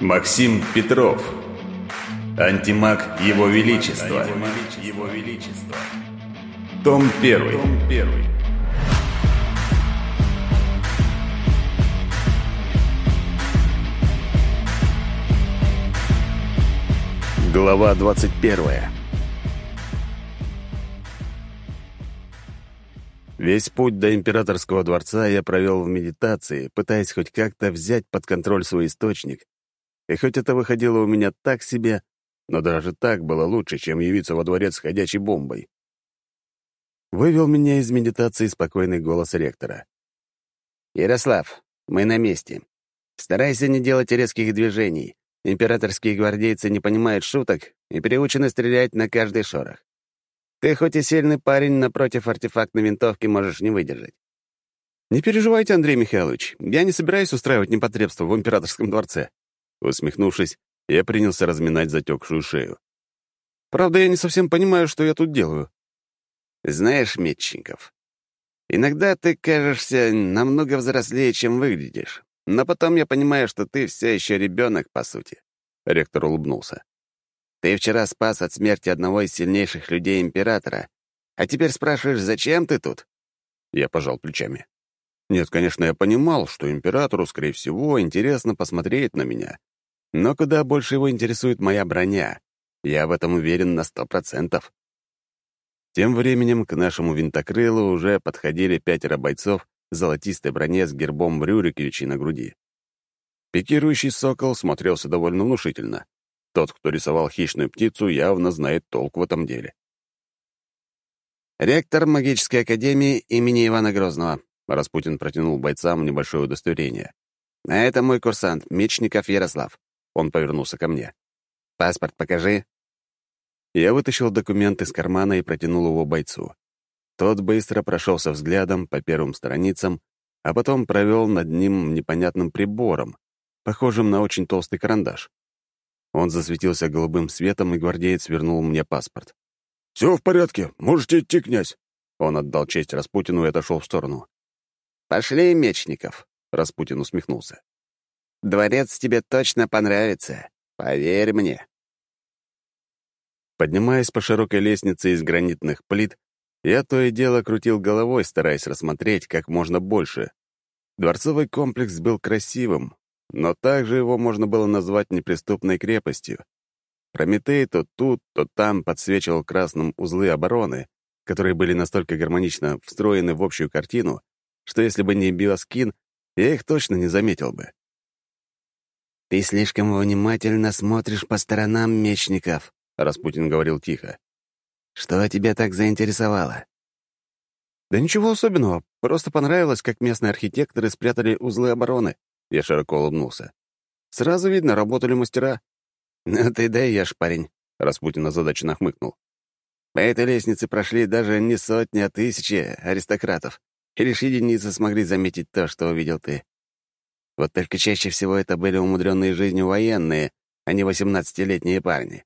Максим Петров. Антимаг Его Величества. Том 1. Глава 21. Весь путь до императорского дворца я провел в медитации, пытаясь хоть как-то взять под контроль свой источник. И хоть это выходило у меня так себе, но даже так было лучше, чем явиться во дворец с ходячей бомбой. Вывел меня из медитации спокойный голос ректора. «Ярослав, мы на месте. Старайся не делать резких движений. Императорские гвардейцы не понимают шуток и переучены стрелять на каждый шорох. Ты хоть и сильный парень, напротив артефактной винтовки можешь не выдержать. «Не переживайте, Андрей Михайлович, я не собираюсь устраивать непотребство в императорском дворце». Усмехнувшись, я принялся разминать затекшую шею. «Правда, я не совсем понимаю, что я тут делаю». «Знаешь, Метченков, иногда ты кажешься намного взрослее, чем выглядишь. Но потом я понимаю, что ты все еще ребенок, по сути. Ректор улыбнулся. Ты вчера спас от смерти одного из сильнейших людей императора, а теперь спрашиваешь, зачем ты тут? Я пожал плечами. Нет, конечно, я понимал, что императору, скорее всего, интересно посмотреть на меня. Но куда больше его интересует моя броня. Я в этом уверен на сто процентов. Тем временем к нашему винтокрылу уже подходили пятеро бойцов золотистой броне с гербом Рюриковичей на груди. Пикирующий сокол смотрелся довольно внушительно. Тот, кто рисовал хищную птицу, явно знает толк в этом деле. «Ректор магической академии имени Ивана Грозного», — Распутин протянул бойцам небольшое удостоверение. «А это мой курсант, Мечников Ярослав». Он повернулся ко мне. «Паспорт покажи». Я вытащил документ из кармана и протянул его бойцу. Тот быстро прошелся взглядом по первым страницам, а потом провел над ним непонятным прибором, похожим на очень толстый карандаш. Он засветился голубым светом, и гвардеец вернул мне паспорт. «Все в порядке, можете идти, князь!» Он отдал честь Распутину и отошел в сторону. «Пошли, Мечников!» — Распутин усмехнулся. «Дворец тебе точно понравится, поверь мне!» Поднимаясь по широкой лестнице из гранитных плит, я то и дело крутил головой, стараясь рассмотреть как можно больше. Дворцовый комплекс был красивым, но также его можно было назвать неприступной крепостью. Прометей то тут, то там подсвечивал красным узлы обороны, которые были настолько гармонично встроены в общую картину, что если бы не биоскин, я их точно не заметил бы. «Ты слишком внимательно смотришь по сторонам, Мечников», — Распутин говорил тихо. Что тебя так заинтересовало?» «Да ничего особенного. Просто понравилось, как местные архитекторы спрятали узлы обороны». Я широко улыбнулся. «Сразу видно, работали мастера». «Ну ты даешь, парень», — Распутин озадаченно хмыкнул. «По этой лестнице прошли даже не сотни, а тысячи аристократов, и лишь единицы смогли заметить то, что увидел ты. Вот только чаще всего это были умудренные жизнью военные, а не восемнадцатилетние парни.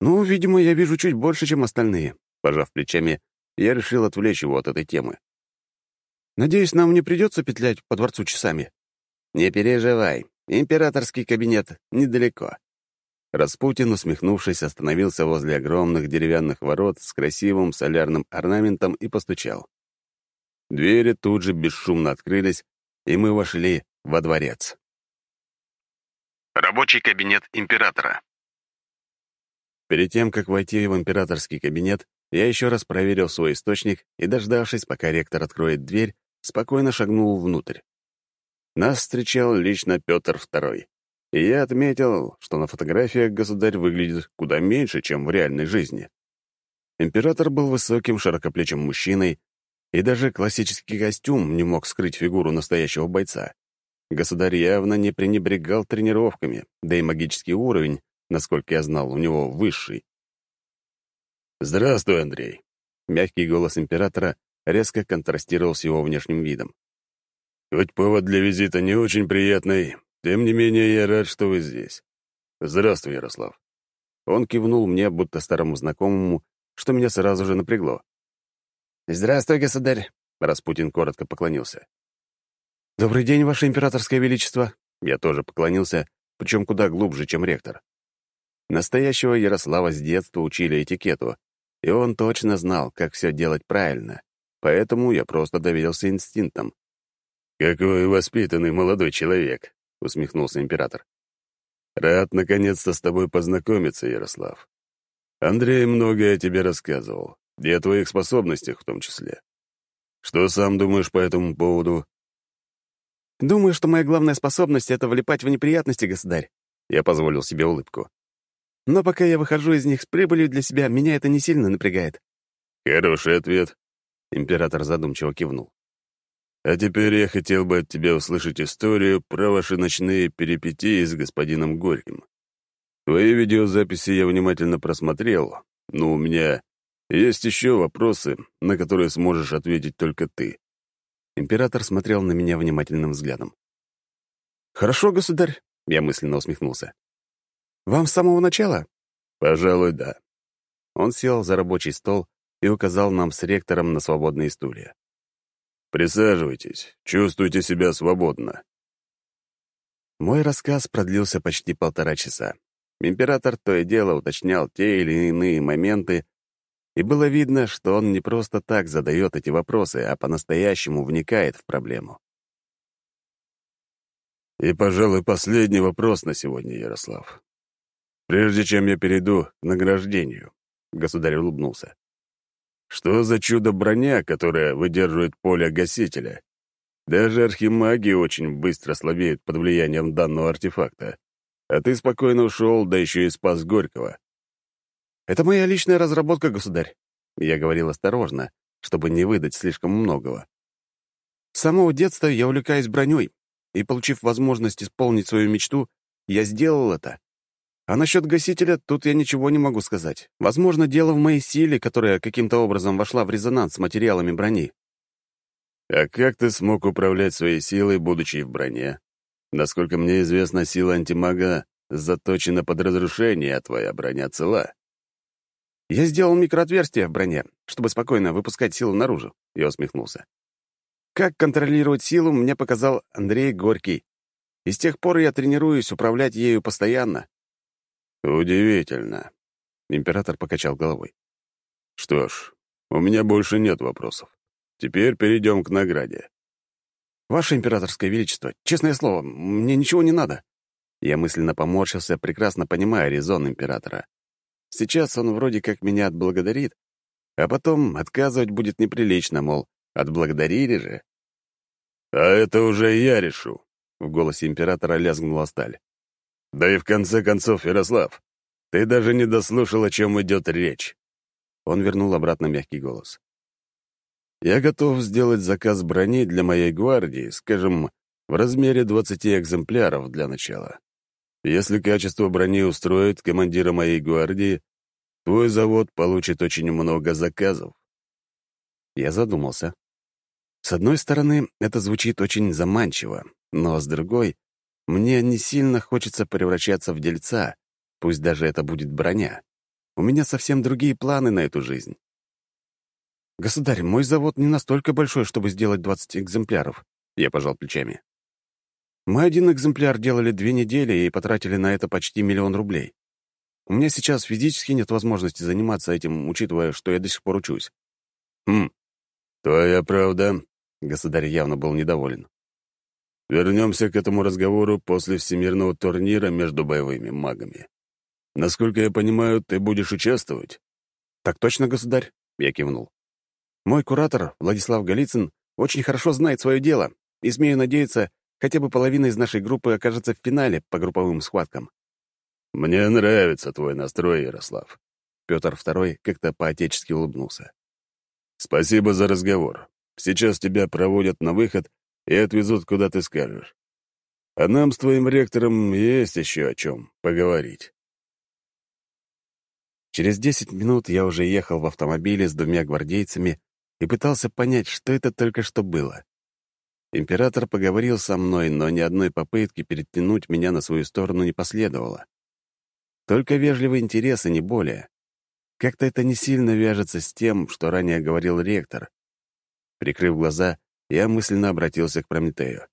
«Ну, видимо, я вижу чуть больше, чем остальные». Пожав плечами, я решил отвлечь его от этой темы. «Надеюсь, нам не придется петлять по дворцу часами?» «Не переживай, императорский кабинет недалеко». Распутин, усмехнувшись, остановился возле огромных деревянных ворот с красивым солярным орнаментом и постучал. Двери тут же бесшумно открылись, и мы вошли во дворец. Рабочий кабинет императора. Перед тем, как войти в императорский кабинет, я еще раз проверил свой источник и, дождавшись, пока ректор откроет дверь, спокойно шагнул внутрь. Нас встречал лично Петр II. И я отметил, что на фотографиях государь выглядит куда меньше, чем в реальной жизни. Император был высоким, широкоплечим мужчиной, и даже классический костюм не мог скрыть фигуру настоящего бойца. Государь явно не пренебрегал тренировками, да и магический уровень Насколько я знал, у него высший. «Здравствуй, Андрей!» Мягкий голос императора резко контрастировал с его внешним видом. «Хоть повод для визита не очень приятный, тем не менее я рад, что вы здесь. Здравствуй, Ярослав». Он кивнул мне, будто старому знакомому, что меня сразу же напрягло. «Здравствуй, государь!» — Распутин коротко поклонился. «Добрый день, Ваше Императорское Величество!» Я тоже поклонился причем куда глубже, чем ректор. Настоящего Ярослава с детства учили этикету, и он точно знал, как все делать правильно, поэтому я просто доверился инстинктам. «Какой воспитанный молодой человек!» — усмехнулся император. «Рад наконец-то с тобой познакомиться, Ярослав. Андрей многое о тебе рассказывал, и о твоих способностях в том числе. Что сам думаешь по этому поводу?» «Думаю, что моя главная способность — это влипать в неприятности, государь». Я позволил себе улыбку. Но пока я выхожу из них с прибылью для себя, меня это не сильно напрягает». «Хороший ответ», — император задумчиво кивнул. «А теперь я хотел бы от тебя услышать историю про ваши ночные перипетии с господином Горьким. Твои видеозаписи я внимательно просмотрел, но у меня есть еще вопросы, на которые сможешь ответить только ты». Император смотрел на меня внимательным взглядом. «Хорошо, государь», — я мысленно усмехнулся. Вам с самого начала? Пожалуй, да. Он сел за рабочий стол и указал нам с ректором на свободные стулья. Присаживайтесь, чувствуйте себя свободно. Мой рассказ продлился почти полтора часа. Император то и дело уточнял те или иные моменты, и было видно, что он не просто так задает эти вопросы, а по-настоящему вникает в проблему. И, пожалуй, последний вопрос на сегодня, Ярослав. Прежде чем я перейду к награждению, государь улыбнулся. Что за чудо-броня, которая выдерживает поле гасителя? Даже архимаги очень быстро слабеют под влиянием данного артефакта. А ты спокойно ушел, да еще и спас Горького. Это моя личная разработка, государь. Я говорил осторожно, чтобы не выдать слишком многого. С самого детства я увлекаюсь броней, и, получив возможность исполнить свою мечту, я сделал это. А насчет гасителя тут я ничего не могу сказать. Возможно, дело в моей силе, которая каким-то образом вошла в резонанс с материалами брони. А как ты смог управлять своей силой, будучи в броне? Насколько мне известно, сила антимага заточена под разрушение, а твоя броня цела. Я сделал микроотверстие в броне, чтобы спокойно выпускать силу наружу. Я усмехнулся. Как контролировать силу, мне показал Андрей Горький. И с тех пор я тренируюсь управлять ею постоянно. «Удивительно», — император покачал головой. «Что ж, у меня больше нет вопросов. Теперь перейдем к награде». «Ваше императорское величество, честное слово, мне ничего не надо». Я мысленно поморщился, прекрасно понимая резон императора. Сейчас он вроде как меня отблагодарит, а потом отказывать будет неприлично, мол, отблагодарили же. «А это уже я решу», — в голосе императора лязгнула сталь. Да и в конце концов, Ярослав, ты даже не дослушал, о чем идет речь. Он вернул обратно мягкий голос. Я готов сделать заказ брони для моей гвардии, скажем, в размере 20 экземпляров для начала. Если качество брони устроит командира моей гвардии, твой завод получит очень много заказов. Я задумался. С одной стороны, это звучит очень заманчиво, но с другой, мне не сильно хочется превращаться в дельца, пусть даже это будет броня. У меня совсем другие планы на эту жизнь. «Государь, мой завод не настолько большой, чтобы сделать 20 экземпляров», — я пожал плечами. «Мы один экземпляр делали две недели и потратили на это почти миллион рублей. У меня сейчас физически нет возможности заниматься этим, учитывая, что я до сих пор учусь». «Хм, твоя правда», — государь явно был недоволен. Вернемся к этому разговору после всемирного турнира между боевыми магами. Насколько я понимаю, ты будешь участвовать? Так точно, государь, я кивнул. Мой куратор, Владислав Голицын, очень хорошо знает свое дело, и, смею надеяться, хотя бы половина из нашей группы окажется в финале по групповым схваткам. Мне нравится твой настрой, Ярослав. Петр II как-то поотечески улыбнулся. Спасибо за разговор. Сейчас тебя проводят на выход и отвезут, куда ты скажешь. А нам с твоим ректором есть еще о чем поговорить. Через десять минут я уже ехал в автомобиле с двумя гвардейцами и пытался понять, что это только что было. Император поговорил со мной, но ни одной попытки перетянуть меня на свою сторону не последовало. Только вежливый интерес и не более. Как-то это не сильно вяжется с тем, что ранее говорил ректор. Прикрыв глаза, я мысленно обратился к Прометею.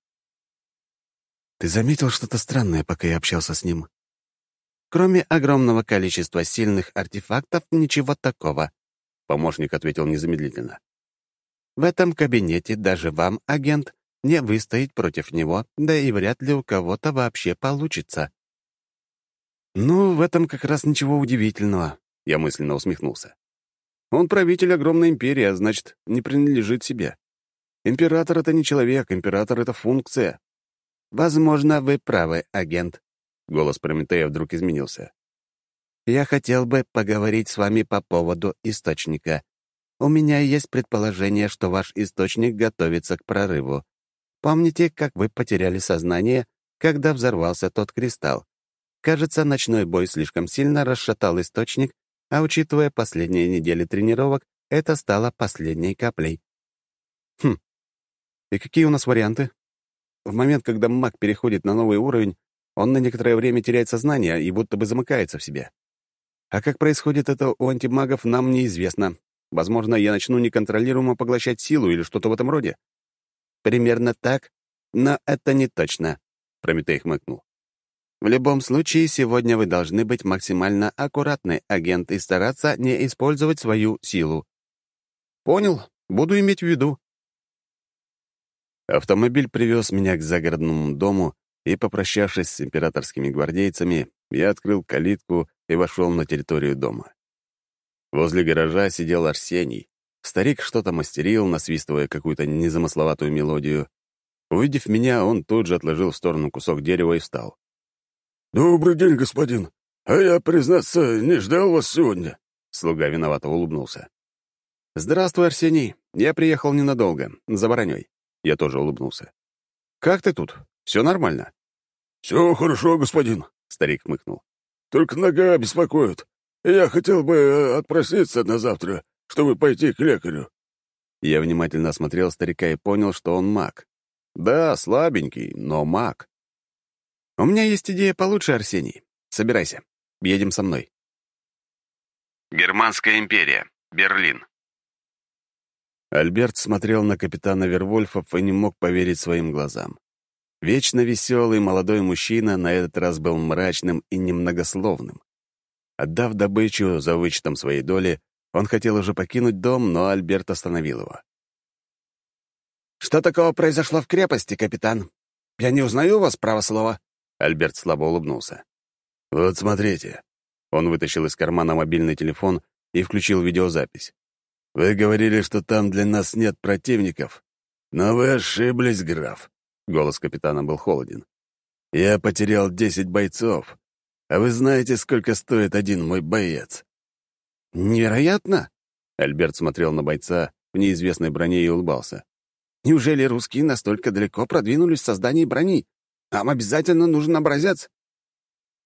Ты заметил что-то странное, пока я общался с ним?» «Кроме огромного количества сильных артефактов, ничего такого», — помощник ответил незамедлительно. «В этом кабинете даже вам, агент, не выстоять против него, да и вряд ли у кого-то вообще получится». «Ну, в этом как раз ничего удивительного», — я мысленно усмехнулся. «Он правитель огромной империи, а значит, не принадлежит себе. Император — это не человек, император — это функция». «Возможно, вы правы, агент», — голос Прометея вдруг изменился. «Я хотел бы поговорить с вами по поводу источника. У меня есть предположение, что ваш источник готовится к прорыву. Помните, как вы потеряли сознание, когда взорвался тот кристалл? Кажется, ночной бой слишком сильно расшатал источник, а учитывая последние недели тренировок, это стало последней каплей. Хм. И какие у нас варианты? В момент, когда маг переходит на новый уровень, он на некоторое время теряет сознание и будто бы замыкается в себе. А как происходит это у антимагов, нам неизвестно. Возможно, я начну неконтролируемо поглощать силу или что-то в этом роде. Примерно так, но это не точно, — Прометей хмыкнул. В любом случае, сегодня вы должны быть максимально аккуратны, агент, и стараться не использовать свою силу. Понял. Буду иметь в виду. Автомобиль привез меня к загородному дому, и, попрощавшись с императорскими гвардейцами, я открыл калитку и вошел на территорию дома. Возле гаража сидел Арсений. Старик что-то мастерил, насвистывая какую-то незамысловатую мелодию. Увидев меня, он тут же отложил в сторону кусок дерева и встал. «Добрый день, господин. А я, признаться, не ждал вас сегодня». Слуга виновато улыбнулся. «Здравствуй, Арсений. Я приехал ненадолго, за Воронёй». Я тоже улыбнулся. «Как ты тут? Все нормально?» «Все хорошо, господин», — старик хмыкнул. «Только нога беспокоит. Я хотел бы э, отпроситься на завтра, чтобы пойти к лекарю». Я внимательно осмотрел старика и понял, что он маг. Да, слабенький, но маг. «У меня есть идея получше, Арсений. Собирайся. Едем со мной». Германская империя. Берлин. Альберт смотрел на капитана Вервольфов и не мог поверить своим глазам. Вечно веселый молодой мужчина на этот раз был мрачным и немногословным. Отдав добычу за вычетом своей доли, он хотел уже покинуть дом, но Альберт остановил его. «Что такого произошло в крепости, капитан? Я не узнаю вас, право слова». Альберт слабо улыбнулся. «Вот смотрите». Он вытащил из кармана мобильный телефон и включил видеозапись. «Вы говорили, что там для нас нет противников, но вы ошиблись, граф». Голос капитана был холоден. «Я потерял десять бойцов, а вы знаете, сколько стоит один мой боец?» «Невероятно!» Альберт смотрел на бойца в неизвестной броне и улыбался. «Неужели русские настолько далеко продвинулись в создании брони? Нам обязательно нужен образец».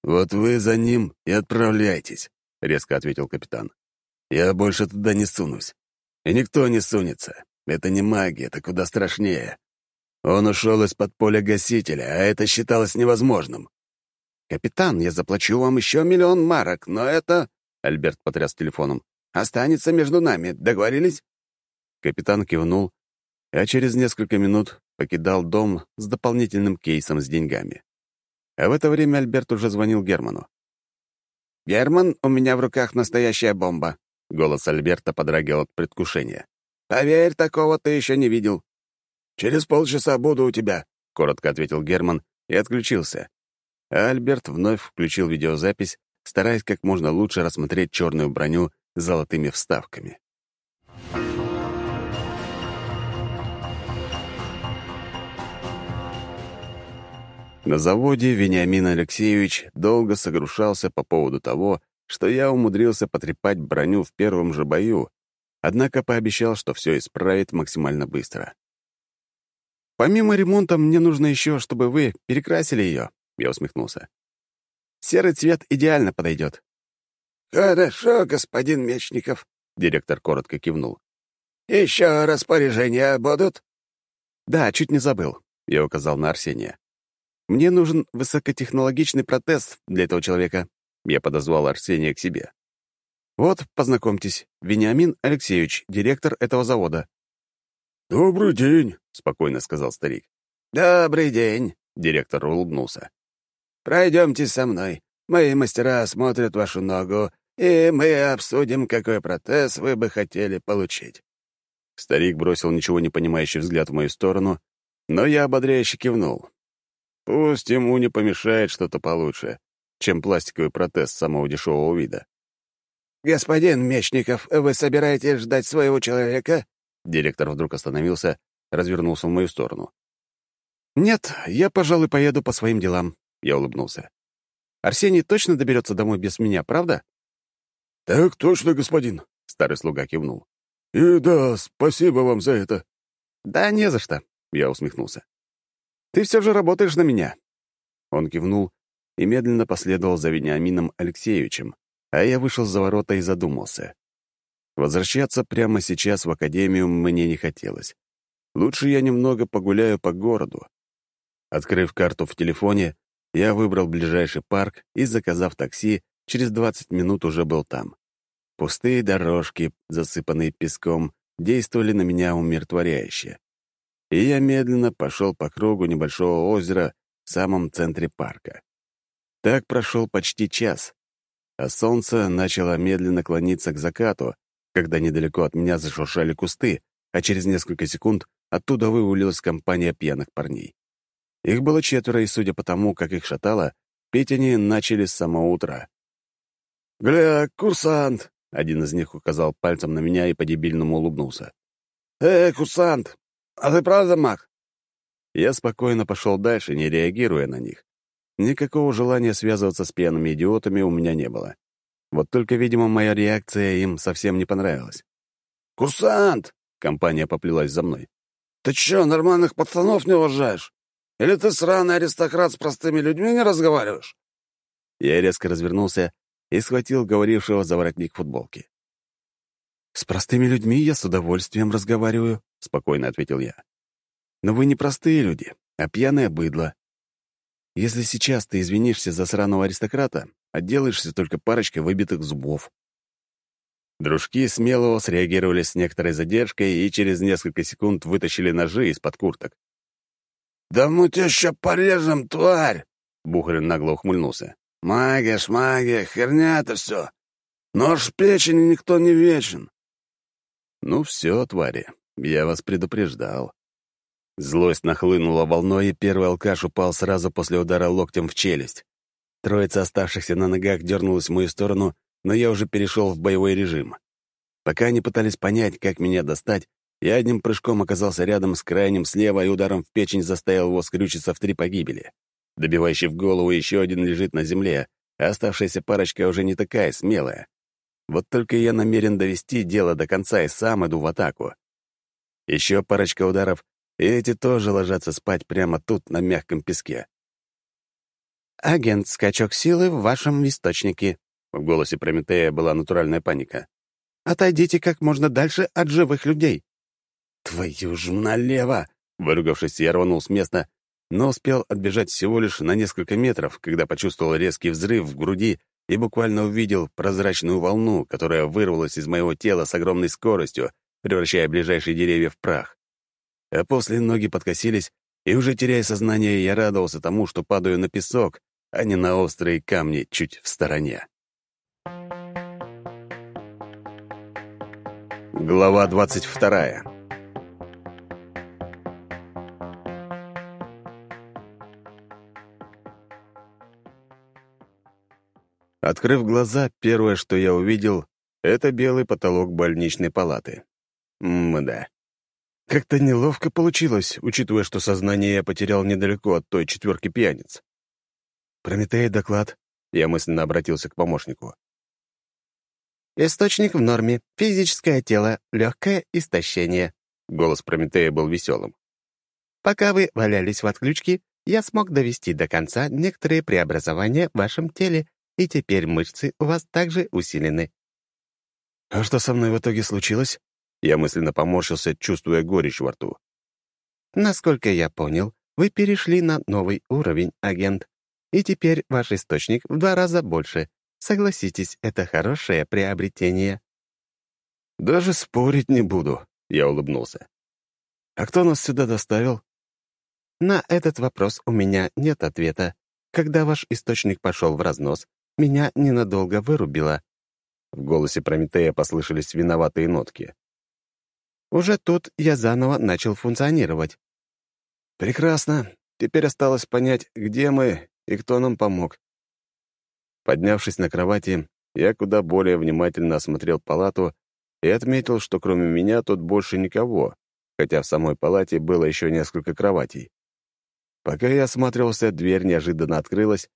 «Вот вы за ним и отправляйтесь», — резко ответил капитан. «Я больше туда не сунусь. И никто не сунется. Это не магия, это куда страшнее. Он ушел из-под поля гасителя, а это считалось невозможным». «Капитан, я заплачу вам еще миллион марок, но это...» — Альберт потряс телефоном. «Останется между нами. Договорились?» Капитан кивнул, а через несколько минут покидал дом с дополнительным кейсом с деньгами. А в это время Альберт уже звонил Герману. «Герман, у меня в руках настоящая бомба», — голос Альберта подрагивал от предвкушения. «Поверь, такого ты еще не видел». «Через полчаса буду у тебя», — коротко ответил Герман и отключился. А Альберт вновь включил видеозапись, стараясь как можно лучше рассмотреть черную броню с золотыми вставками. На заводе Вениамин Алексеевич долго согрушался по поводу того, что я умудрился потрепать броню в первом же бою, однако пообещал, что все исправит максимально быстро. «Помимо ремонта мне нужно еще, чтобы вы перекрасили ее», — я усмехнулся. «Серый цвет идеально подойдет». «Хорошо, господин Мечников», — директор коротко кивнул. «Еще распоряжения будут?» «Да, чуть не забыл», — я указал на Арсения. Мне нужен высокотехнологичный протез для этого человека. Я подозвал Арсения к себе. Вот, познакомьтесь, Вениамин Алексеевич, директор этого завода. «Добрый день», — спокойно сказал старик. «Добрый день», — Директор улыбнулся. «Пройдемте со мной. Мои мастера осмотрят вашу ногу, и мы обсудим, какой протез вы бы хотели получить». Старик бросил ничего не понимающий взгляд в мою сторону, но я ободряюще кивнул. Пусть ему не помешает что-то получше, чем пластиковый протез самого дешевого вида. «Господин Мечников, вы собираетесь ждать своего человека?» Директор вдруг остановился, развернулся в мою сторону. «Нет, я, пожалуй, поеду по своим делам», — я улыбнулся. «Арсений точно доберется домой без меня, правда?» «Так точно, господин», — старый слуга кивнул. «И да, спасибо вам за это». «Да не за что», — я усмехнулся. «Ты все же работаешь на меня». Он кивнул и медленно последовал за Вениамином Алексеевичем, а я вышел за ворота и задумался. Возвращаться прямо сейчас в академию мне не хотелось. Лучше я немного погуляю по городу. Открыв карту в телефоне, я выбрал ближайший парк и, заказав такси, через 20 минут уже был там. Пустые дорожки, засыпанные песком, действовали на меня умиротворяюще. И я медленно пошел по кругу небольшого озера в самом центре парка. Так прошел почти час, а солнце начало медленно клониться к закату, когда недалеко от меня зашуршали кусты, а через несколько секунд оттуда вывалилась компания пьяных парней. Их было четверо, и, судя по тому, как их шатало, пить они начали с самого утра. «Гля, курсант!» — один из них указал пальцем на меня и по-дебильному улыбнулся. «Эй, курсант, а ты правда маг?» Я спокойно пошел дальше, не реагируя на них. Никакого желания связываться с пьяными идиотами у меня не было. Вот только, видимо, моя реакция им совсем не понравилась. «Курсант!» — компания поплелась за мной. «Ты чё, нормальных пацанов не уважаешь? Или ты сраный аристократ с простыми людьми не разговариваешь?» Я резко развернулся и схватил говорившего за воротник футболки. «С простыми людьми я с удовольствием разговариваю», — спокойно ответил я. «Но вы не простые люди, а пьяное быдло. Если сейчас ты извинишься за сраного аристократа, отделаешься только парочкой выбитых зубов». Дружки смелого среагировали с некоторой задержкой и через несколько секунд вытащили ножи из-под курток. «Да мы тебя еще порежем, тварь!» Бухарин нагло ухмыльнулся. «Магия, шмагия, херня это все. Нож в печени никто не вечен». «Ну все, твари, я вас предупреждал». Злость нахлынула волной, и первый алкаш упал сразу после удара локтем в челюсть. Троица оставшихся на ногах дернулась в мою сторону, но я уже перешел в боевой режим. Пока они пытались понять, как меня достать, я одним прыжком оказался рядом с крайним слева и ударом в печень заставил его скрючиться в три погибели. Добивающий в голову еще один лежит на земле, а оставшаяся парочка уже не такая смелая. Вот только я намерен довести дело до конца и сам иду в атаку. Еще парочка ударов, и эти тоже ложатся спать прямо тут, на мягком песке. «Агент, скачок силы в вашем источнике», — в голосе Прометея была натуральная паника. «Отойдите как можно дальше от живых людей». «Твою ж налево!» Выругавшись, я рванул с места, но успел отбежать всего лишь на несколько метров, когда почувствовал резкий взрыв в груди и буквально увидел прозрачную волну, которая вырвалась из моего тела с огромной скоростью, превращая ближайшие деревья в прах. А после ноги подкосились, и уже теряя сознание, я радовался тому, что падаю на песок, а не на острые камни чуть в стороне. Глава 22 Открыв глаза, первое, что я увидел, — это белый потолок больничной палаты. Мда. Как-то неловко получилось, учитывая, что сознание я потерял недалеко от той четверки пьяниц. «Прометей, доклад», — я мысленно обратился к помощнику. «Источник в норме, физическое тело, легкое истощение», — голос Прометея был веселым. «Пока вы валялись в отключке, я смог довести до конца некоторые преобразования в вашем теле и теперь мышцы у вас также усилены». «А что со мной в итоге случилось?» Я мысленно поморщился, чувствуя горечь во рту. «Насколько я понял, вы перешли на новый уровень, агент, и теперь ваш источник в два раза больше. Согласитесь, это хорошее приобретение». «Даже спорить не буду», — я улыбнулся. «А кто нас сюда доставил?» На этот вопрос у меня нет ответа. Когда ваш источник пошел в разнос, меня ненадолго вырубило». В голосе Прометея послышались виноватые нотки. «Уже тут я заново начал функционировать». «Прекрасно. Теперь осталось понять, где мы и кто нам помог». Поднявшись на кровати, я куда более внимательно осмотрел палату и отметил, что кроме меня тут больше никого, хотя в самой палате было еще несколько кроватей. Пока я осматривался, дверь неожиданно открылась,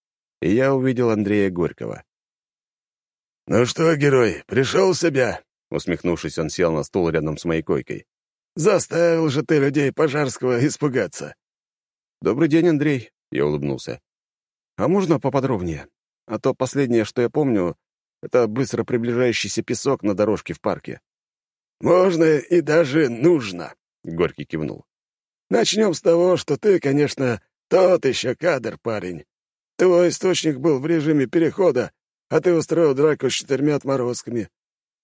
и я увидел Андрея Горького. «Ну что, герой, пришел в себя?» Усмехнувшись, он сел на стул рядом с моей койкой. «Заставил же ты людей Пожарского испугаться!» «Добрый день, Андрей», — я улыбнулся. «А можно поподробнее? А то последнее, что я помню, это быстро приближающийся песок на дорожке в парке». «Можно и даже нужно», — Горький кивнул. «Начнем с того, что ты, конечно, тот еще кадр, парень. Твой источник был в режиме перехода, а ты устроил драку с четырьмя отморозками.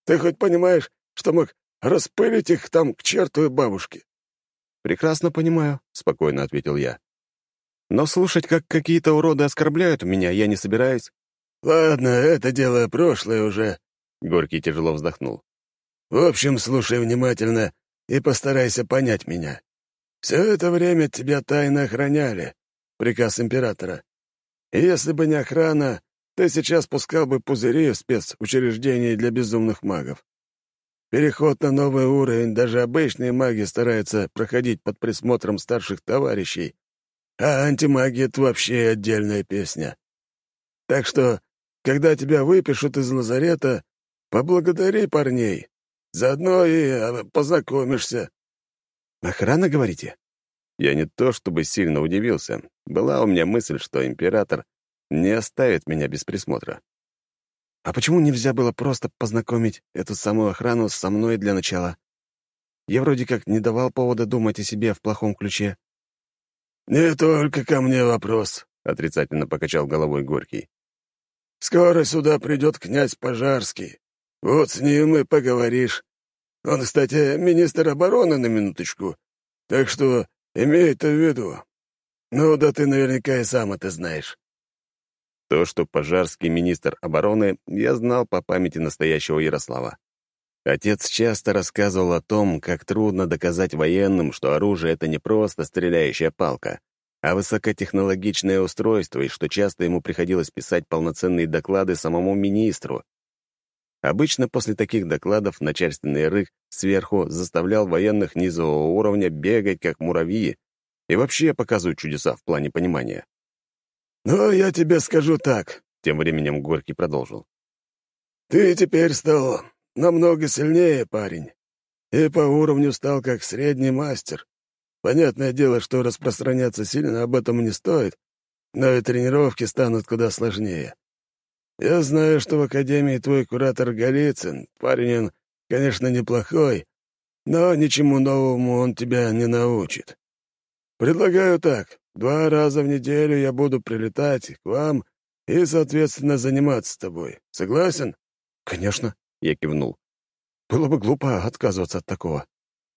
Ты хоть понимаешь, что мог распылить их там к чертовой бабушке?» «Прекрасно понимаю», — спокойно ответил я. «Но слушать, как какие-то уроды оскорбляют меня, я не собираюсь». «Ладно, это дело прошлое уже», — Горький тяжело вздохнул. «В общем, слушай внимательно и постарайся понять меня. Все это время тебя тайно охраняли. Приказ императора. И если бы не охрана, ты сейчас пускал бы пузыри в спецучреждении для безумных магов. Переход на новый уровень даже обычные маги стараются проходить под присмотром старших товарищей, а антимагия — это вообще отдельная песня. Так что, когда тебя выпишут из лазарета, поблагодари парней. Заодно и а, познакомишься. «Охрана, говорите?» Я не то чтобы сильно удивился. Была у меня мысль, что император не оставит меня без присмотра. А почему нельзя было просто познакомить эту самую охрану со мной для начала? Я вроде как не давал повода думать о себе в плохом ключе. «Не только ко мне вопрос», — отрицательно покачал головой Горький. «Скоро сюда придет князь Пожарский. Вот с ним и поговоришь. Он, кстати, министр обороны на минуточку, так что имей это в виду. Ну да ты наверняка и сам это знаешь». То, что Пожарский министр обороны, я знал по памяти настоящего Ярослава. Отец часто рассказывал о том, как трудно доказать военным, что оружие — это не просто стреляющая палка, а высокотехнологичное устройство, и что часто ему приходилось писать полноценные доклады самому министру. Обычно после таких докладов начальственный рык сверху заставлял военных низового уровня бегать, как муравьи, и вообще показывать чудеса в плане понимания. «Ну, я тебе скажу так», — тем временем Горький продолжил. «Ты теперь стал намного сильнее, парень, и по уровню стал как средний мастер. Понятное дело, что распространяться сильно об этом не стоит, но и тренировки станут куда сложнее. Я знаю, что в Академии твой куратор Голицын, парень он, конечно, неплохой, но ничему новому он тебя не научит. Предлагаю так. Два раза в неделю я буду прилетать к вам и, соответственно, заниматься с тобой. Согласен?» «Конечно», — я кивнул. «Было бы глупо отказываться от такого.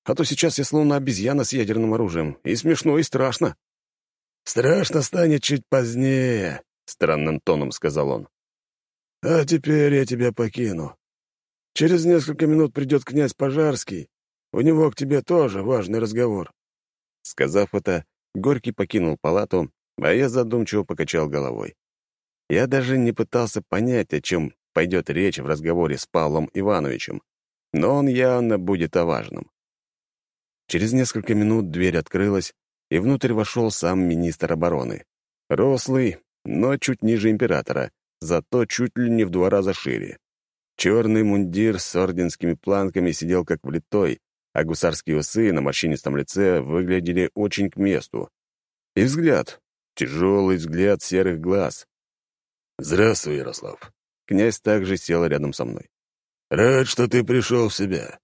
А то сейчас я словно обезьяна с ядерным оружием. И смешно, и страшно». «Страшно станет чуть позднее», — странным тоном сказал он. А теперь я тебя покину. Через несколько минут придет князь Пожарский. У него к тебе тоже важный разговор». Сказав это, Горький покинул палату, а я задумчиво покачал головой. Я даже не пытался понять, о чем пойдет речь в разговоре с Павлом Ивановичем, но он явно будет о важном. Через несколько минут дверь открылась, и внутрь вошел сам министр обороны. Рослый, но чуть ниже императора, зато чуть ли не в два раза шире. Черный мундир с орденскими планками сидел как влитой, а гусарские усы на морщинистом лице выглядели очень к месту. И взгляд, тяжелый взгляд серых глаз. «Здравствуй, Ярослав». Князь также сел рядом со мной. «Рад, что ты пришел в себя.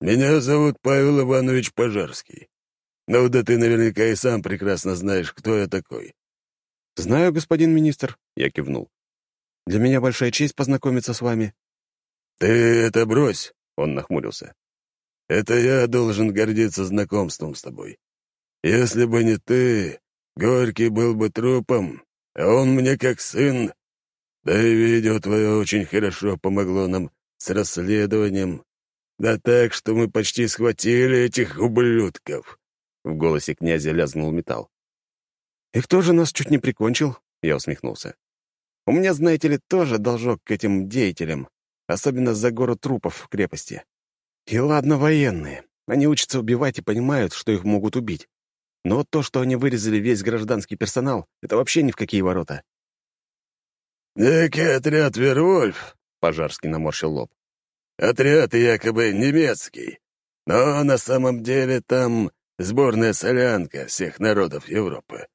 Меня зовут Павел Иванович Пожарский. Ну да ты наверняка и сам прекрасно знаешь, кто я такой». «Знаю, господин министр», — я кивнул. Для меня большая честь познакомиться с вами». «Ты это брось», — он нахмурился. «Это я должен гордиться знакомством с тобой. Если бы не ты, Горький был бы трупом, а он мне как сын. Да и видео твое очень хорошо помогло нам с расследованием. Да так, что мы почти схватили этих ублюдков». В голосе князя лязнул металл. «И кто же нас чуть не прикончил?» Я усмехнулся. «У меня, знаете ли, тоже должок к этим деятелям, особенно за гору трупов в крепости. И ладно, военные. Они учатся убивать и понимают, что их могут убить. Но то, что они вырезали весь гражданский персонал, это вообще ни в какие ворота. «Некий отряд Вервольф», — Пожарский наморщил лоб. «Отряд якобы немецкий, но на самом деле там сборная солянка всех народов Европы.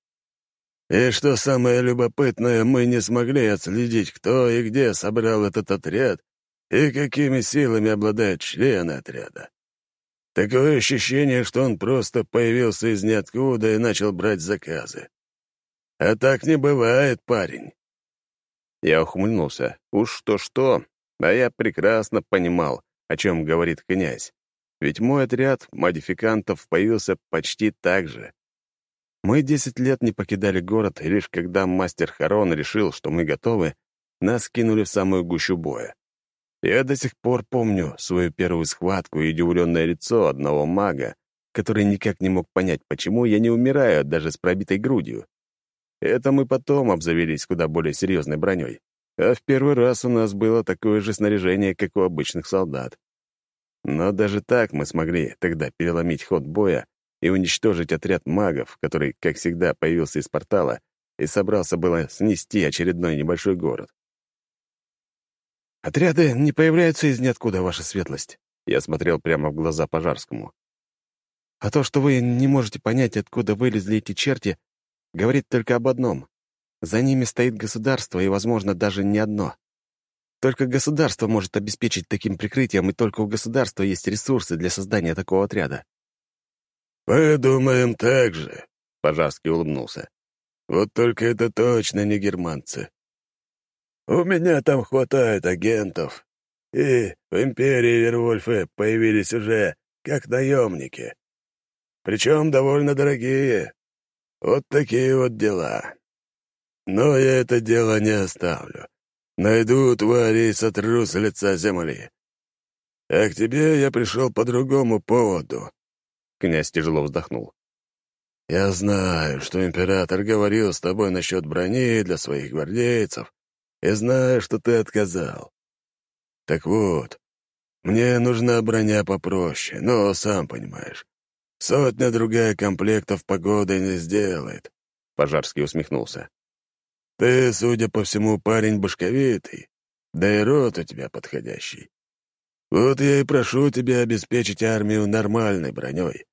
И что самое любопытное, мы не смогли отследить, кто и где собрал этот отряд и какими силами обладают члены отряда. Такое ощущение, что он просто появился из ниоткуда и начал брать заказы. А так не бывает, парень. Я ухмыльнулся. Уж что-что, а я прекрасно понимал, о чем говорит князь. Ведь мой отряд модификантов появился почти так же. Мы десять лет не покидали город, и лишь когда мастер Харон решил, что мы готовы, нас кинули в самую гущу боя. Я до сих пор помню свою первую схватку и удивленное лицо одного мага, который никак не мог понять, почему я не умираю даже с пробитой грудью. Это мы потом обзавелись куда более серьезной броней. А в первый раз у нас было такое же снаряжение, как у обычных солдат. Но даже так мы смогли тогда переломить ход боя и уничтожить отряд магов, который, как всегда, появился из портала и собрался было снести очередной небольшой город. «Отряды не появляются из ниоткуда, ваша светлость», — я смотрел прямо в глаза Пожарскому. «А то, что вы не можете понять, откуда вылезли эти черти, говорит только об одном. За ними стоит государство, и, возможно, даже не одно. Только государство может обеспечить таким прикрытием, и только у государства есть ресурсы для создания такого отряда. «Мы думаем так же», — Пожарский улыбнулся. «Вот только это точно не германцы. У меня там хватает агентов, и в Империи Вервольфы появились уже как наемники. Причем довольно дорогие. Вот такие вот дела. Но я это дело не оставлю. Найду твари и сотру с лица земли. А к тебе я пришел по другому поводу. Князь тяжело вздохнул. «Я знаю, что император говорил с тобой насчет брони для своих гвардейцев, и знаю, что ты отказал. Так вот, мне нужна броня попроще, но, сам понимаешь, сотня другая комплектов погоды не сделает». Пожарский усмехнулся. «Ты, судя по всему, парень башковитый, да и рот у тебя подходящий. Вот я и прошу тебя обеспечить армию нормальной броней.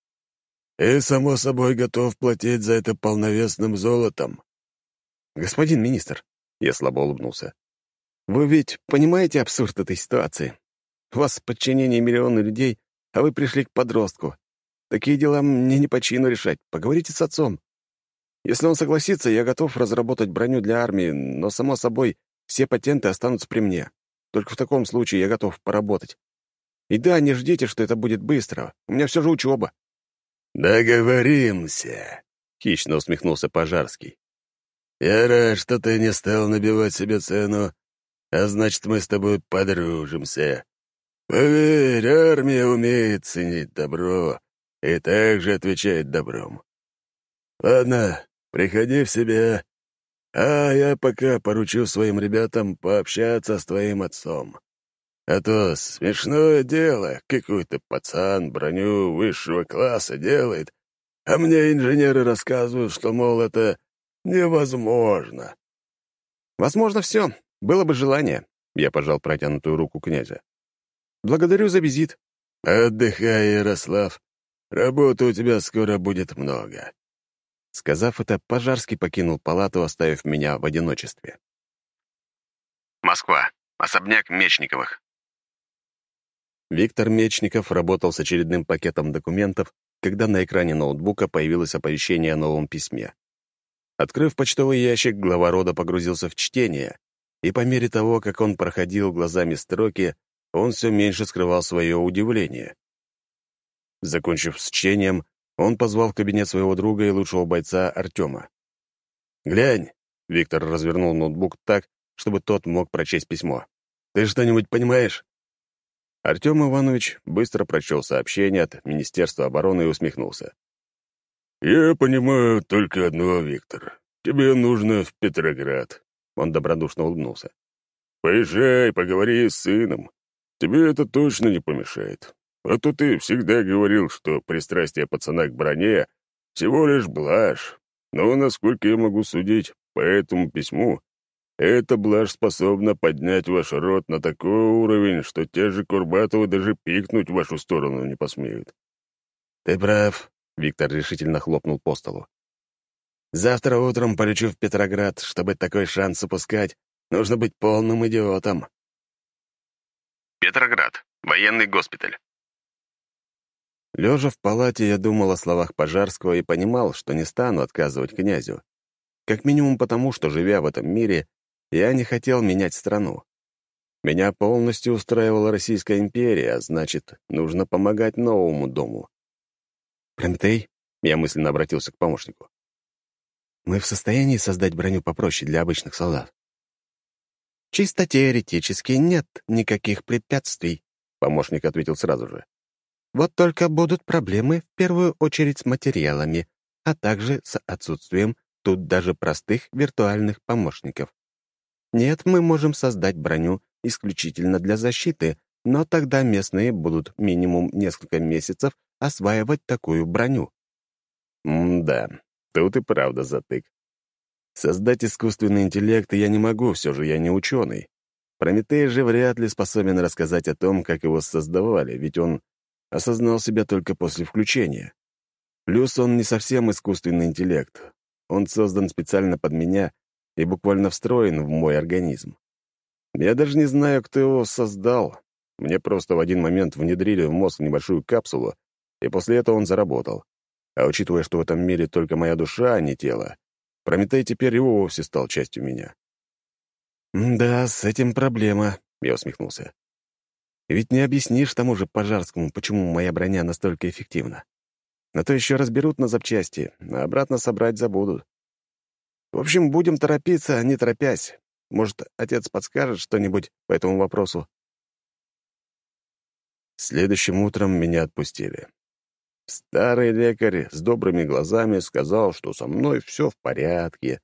И, само собой, готов платить за это полновесным золотом. Господин министр, я слабо улыбнулся, вы ведь понимаете абсурд этой ситуации? У вас в подчинении миллионы людей, а вы пришли к подростку. Такие дела мне не по чину решать. Поговорите с отцом. Если он согласится, я готов разработать броню для армии, но, само собой, все патенты останутся при мне. Только в таком случае я готов поработать. И да, не ждите, что это будет быстро. У меня все же учеба». «Договоримся», — хищно усмехнулся Пожарский. «Я рад, что ты не стал набивать себе цену, а значит, мы с тобой подружимся. Поверь, армия умеет ценить добро и также отвечает добром. Ладно, приходи в себя, а я пока поручу своим ребятам пообщаться с твоим отцом. А то смешное дело, какой-то пацан броню высшего класса делает, а мне инженеры рассказывают, что, мол, это невозможно. Возможно, все. Было бы желание. Я пожал протянутую руку князя. Благодарю за визит. Отдыхай, Ярослав. Работы у тебя скоро будет много. Сказав это, Пожарский покинул палату, оставив меня в одиночестве. Москва. Особняк Мечниковых. Виктор Мечников работал с очередным пакетом документов, когда на экране ноутбука появилось оповещение о новом письме. Открыв почтовый ящик, глава рода погрузился в чтение, и по мере того, как он проходил глазами строки, он все меньше скрывал свое удивление. Закончив с чтением, Он позвал в кабинет своего друга и лучшего бойца Артема. «Глянь!» — Виктор развернул ноутбук так, чтобы тот мог прочесть письмо. «Ты что-нибудь понимаешь?» Артем Иванович быстро прочел сообщение от Министерства обороны и усмехнулся. «Я понимаю только одно, Виктор. Тебе нужно в Петроград». Он добродушно улыбнулся. «Поезжай, поговори с сыном. Тебе это точно не помешает. А то ты всегда говорил, что пристрастие пацана к броне — всего лишь блажь. Но, насколько я могу судить по этому письму, эта блажь способна поднять ваш род на такой уровень, что те же Курбатовы даже пикнуть в вашу сторону не посмеют. «Ты прав», — Виктор решительно хлопнул по столу. «Завтра утром полечу в Петроград. Чтобы такой шанс упускать, нужно быть полным идиотом». Петроград. Военный госпиталь. Лежа в палате, я думал о словах Пожарского и понимал, что не стану отказывать князю. Как минимум потому, что, живя в этом мире, я не хотел менять страну. Меня полностью устраивала Российская империя, значит, нужно помогать новому дому. «Прометей?» — я мысленно обратился к помощнику. «Мы в состоянии создать броню попроще для обычных солдат?» «Чисто теоретически нет никаких препятствий», — помощник ответил сразу же. Вот только будут проблемы в первую очередь с материалами, а также с отсутствием тут даже простых виртуальных помощников. Нет, мы можем создать броню исключительно для защиты, но тогда местные будут минимум несколько месяцев осваивать такую броню. М-да, тут и правда затык. Создать искусственный интеллект я не могу, все же я не ученый. Прометей же вряд ли способен рассказать о том, как его создавали, ведь он осознал себя только после включения. Плюс он не совсем искусственный интеллект. Он создан специально под меня и буквально встроен в мой организм. Я даже не знаю, кто его создал. Мне просто в один момент внедрили в мозг небольшую капсулу, и после этого он заработал. А учитывая, что в этом мире только моя душа, а не тело, Прометей теперь и вовсе стал частью меня. «Да, с этим проблема», — я усмехнулся. Ведь не объяснишь тому же Пожарскому, почему моя броня настолько эффективна. А то еще разберут на запчасти, а обратно собрать забудут. В общем, будем торопиться, а не торопясь. Может, отец подскажет что-нибудь по этому вопросу? Следующим утром меня отпустили. Старый лекарь с добрыми глазами сказал, что со мной все в порядке,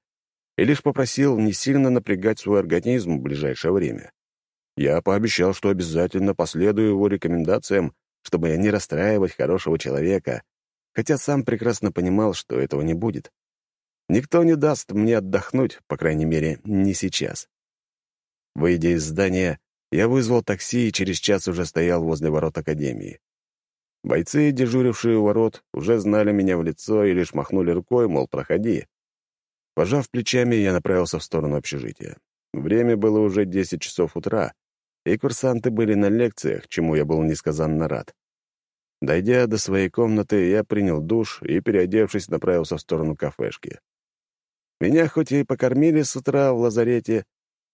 и лишь попросил не сильно напрягать свой организм в ближайшее время. Я пообещал, что обязательно последую его рекомендациям, чтобы не расстраивать хорошего человека, хотя сам прекрасно понимал, что этого не будет. Никто не даст мне отдохнуть, по крайней мере, не сейчас. Выйдя из здания, я вызвал такси и через час уже стоял возле ворот Академии. Бойцы, дежурившие у ворот, уже знали меня в лицо и лишь махнули рукой, мол, проходи. Пожав плечами, я направился в сторону общежития. Время было уже 10 часов утра, и курсанты были на лекциях, чему я был несказанно рад. Дойдя до своей комнаты, я принял душ и, переодевшись, направился в сторону кафешки. Меня хоть и покормили с утра в лазарете,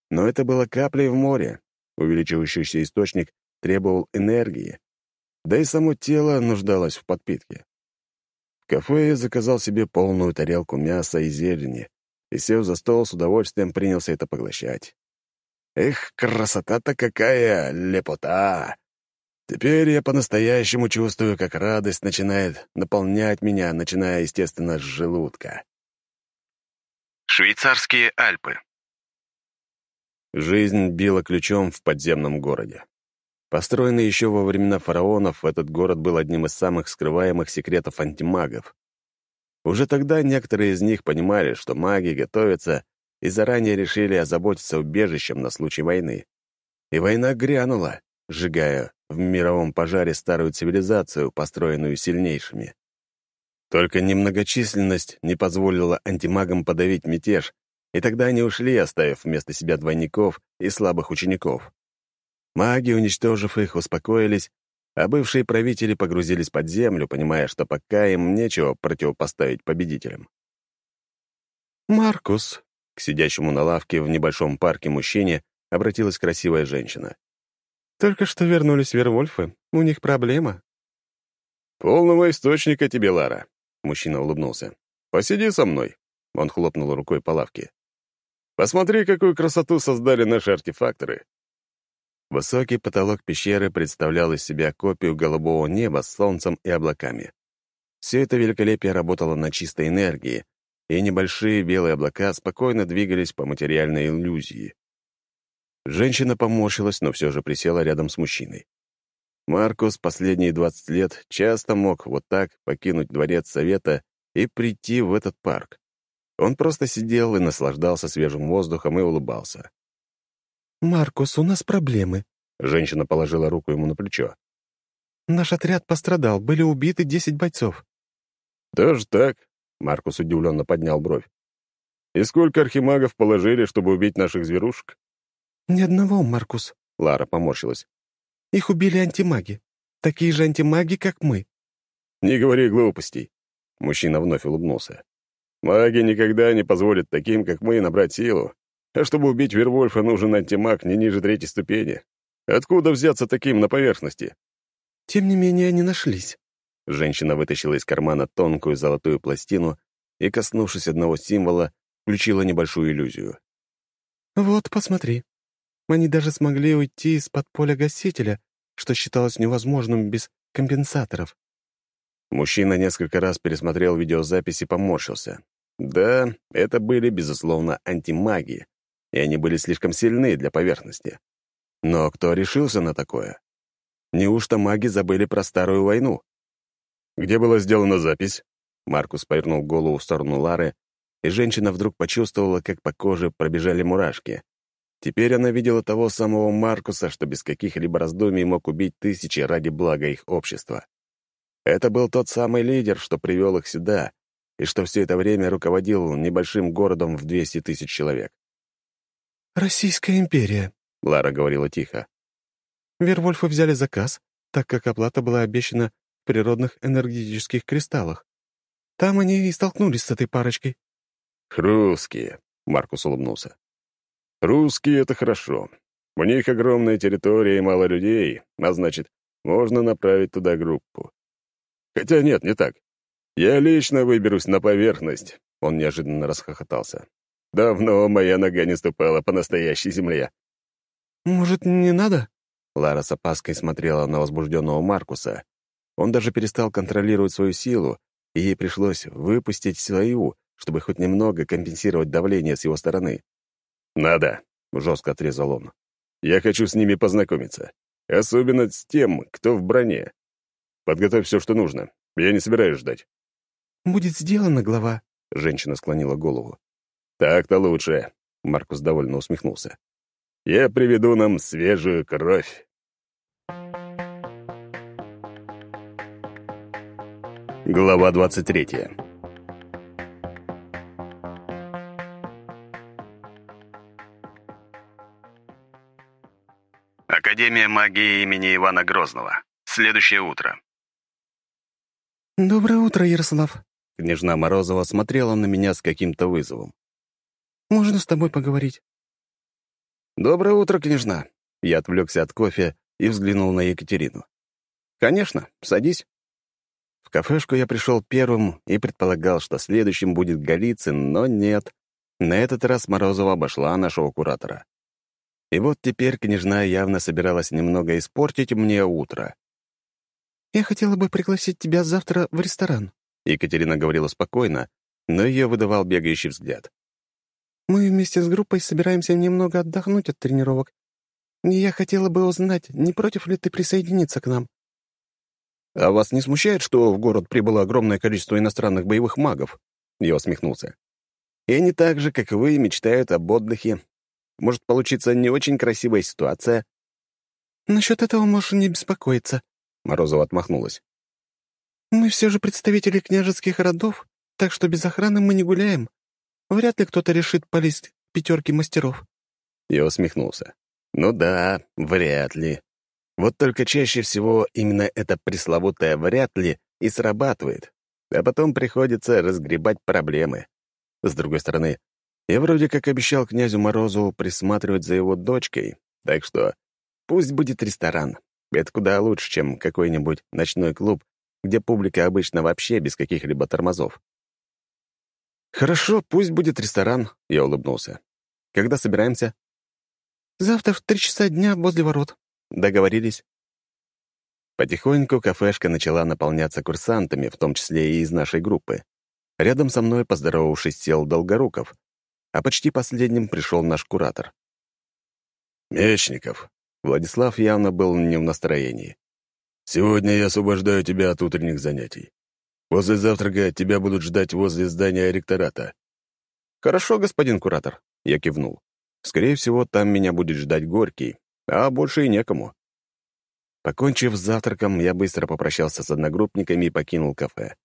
но это было каплей в море. Увеличивающийся источник требовал энергии, да и само тело нуждалось в подпитке. В кафе я заказал себе полную тарелку мяса и зелени, и, сев за стол, с удовольствием принялся это поглощать. Эх, красота-то какая, лепота! Теперь я по-настоящему чувствую, как радость начинает наполнять меня, начиная, естественно, с желудка. Швейцарские Альпы. Жизнь била ключом в подземном городе. Построенный еще во времена фараонов, этот город был одним из самых скрываемых секретов антимагов. Уже тогда некоторые из них понимали, что маги готовятся и заранее решили озаботиться убежищем на случай войны. И война грянула, сжигая в мировом пожаре старую цивилизацию, построенную сильнейшими. Только немногочисленность не позволила антимагам подавить мятеж, и тогда они ушли, оставив вместо себя двойников и слабых учеников. Маги, уничтожив их, успокоились, а бывшие правители погрузились под землю, понимая, что пока им нечего противопоставить победителям. «Маркус», — к сидящему на лавке в небольшом парке мужчине обратилась красивая женщина. «Только что вернулись Вервольфы. У них проблема». «Полного источника тебе, Лара», — мужчина улыбнулся. «Посиди со мной», — он хлопнул рукой по лавке. «Посмотри, какую красоту создали наши артефакторы». Высокий потолок пещеры представлял из себя копию голубого неба с солнцем и облаками. Все это великолепие работало на чистой энергии, и небольшие белые облака спокойно двигались по материальной иллюзии. Женщина поморщилась, но все же присела рядом с мужчиной. Маркус последние 20 лет часто мог вот так покинуть дворец совета и прийти в этот парк. Он просто сидел и наслаждался свежим воздухом и улыбался. «Маркус, у нас проблемы», — женщина положила руку ему на плечо. «Наш отряд пострадал, были убиты десять бойцов». «Даже так?» — Маркус удивленно поднял бровь. «И сколько архимагов положили, чтобы убить наших зверушек?» «Ни одного, Маркус», — Лара поморщилась. «Их убили антимаги. Такие же антимаги, как мы». «Не говори глупостей», — мужчина вновь улыбнулся. «Маги никогда не позволят таким, как мы, набрать силу. А чтобы убить Вервольфа, нужен антимаг не ниже третьей ступени. Откуда взяться таким на поверхности?» «Тем не менее, они нашлись». Женщина вытащила из кармана тонкую золотую пластину и, коснувшись одного символа, включила небольшую иллюзию. «Вот, посмотри. Они даже смогли уйти из-под поля гасителя, что считалось невозможным без компенсаторов». Мужчина несколько раз пересмотрел видеозапись и поморщился. Да, это были, безусловно, антимаги, и они были слишком сильны для поверхности. Но кто решился на такое? Неужто маги забыли про старую войну? Где была сделана запись? Маркус повернул голову в сторону Лары, и женщина вдруг почувствовала, как по коже пробежали мурашки. Теперь она видела того самого Маркуса, что без каких-либо раздумий мог убить тысячи ради блага их общества. Это был тот самый лидер, что привел их сюда, и что все это время руководил небольшим городом в 200 тысяч человек. «Российская империя», — Лара говорила тихо. «Вервольфы взяли заказ, так как оплата была обещана в природных энергетических кристаллах. Там они и столкнулись с этой парочкой». «Русские», — Маркус улыбнулся. «Русские — это хорошо. У них огромная территория и мало людей, а значит, можно направить туда группу. Хотя нет, не так. Я лично выберусь на поверхность», — он неожиданно расхохотался. Давно моя нога не ступала по настоящей земле. «Может, не надо?» Лара с опаской смотрела на возбужденного Маркуса. Он даже перестал контролировать свою силу, и ей пришлось выпустить свою, чтобы хоть немного компенсировать давление с его стороны. «Надо», — жестко отрезал он. «Я хочу с ними познакомиться. Особенно с тем, кто в броне. Подготовь все, что нужно. Я не собираюсь ждать». «Будет сделано, глава», — женщина склонила голову. «Так-то лучше», — Маркус довольно усмехнулся. «Я приведу нам свежую кровь». Глава 23 Академия магии имени Ивана Грозного. Следующее утро. «Доброе утро, Ярослав». Княжна Морозова смотрела на меня с каким-то вызовом. Можно с тобой поговорить?» «Доброе утро, княжна!» Я отвлекся от кофе и взглянул на Екатерину. «Конечно, садись». В кафешку я пришел первым и предполагал, что следующим будет Голицын, но нет. На этот раз Морозова обошла нашего куратора. И вот теперь княжна явно собиралась немного испортить мне утро. «Я хотела бы пригласить тебя завтра в ресторан», — Екатерина говорила спокойно, но ее выдавал бегающий взгляд. Мы вместе с группой собираемся немного отдохнуть от тренировок. И я хотела бы узнать, не против ли ты присоединиться к нам?» «А вас не смущает, что в город прибыло огромное количество иностранных боевых магов?» Я усмехнулся. «И они так же, как и вы, мечтают об отдыхе. Может получиться не очень красивая ситуация?» «Насчет этого можешь не беспокоиться», — Морозова отмахнулась. «Мы все же представители княжеских родов, так что без охраны мы не гуляем. Вряд ли кто-то решит полезть пятерки мастеров». Я усмехнулся. «Ну да, вряд ли. Вот только чаще всего именно это пресловутое «вряд ли» и срабатывает, а потом приходится разгребать проблемы. С другой стороны, я вроде как обещал князю Морозову присматривать за его дочкой, так что пусть будет ресторан. Это куда лучше, чем какой-нибудь ночной клуб где публика обычно вообще без каких-либо тормозов. «Хорошо, пусть будет ресторан», — я улыбнулся. «Когда собираемся?» «Завтра в три часа дня возле ворот». «Договорились?» Потихоньку кафешка начала наполняться курсантами, в том числе и из нашей группы. Рядом со мной, поздоровавшись, сел Долгоруков, а почти последним пришел наш куратор. «Мечников». Владислав явно был не в настроении. «Сегодня я освобождаю тебя от утренних занятий. После завтрака тебя будут ждать возле здания ректората». «Хорошо, господин куратор», — я кивнул. «Скорее всего, там меня будет ждать Горький, а больше и некому». Покончив с завтраком, я быстро попрощался с одногруппниками и покинул кафе.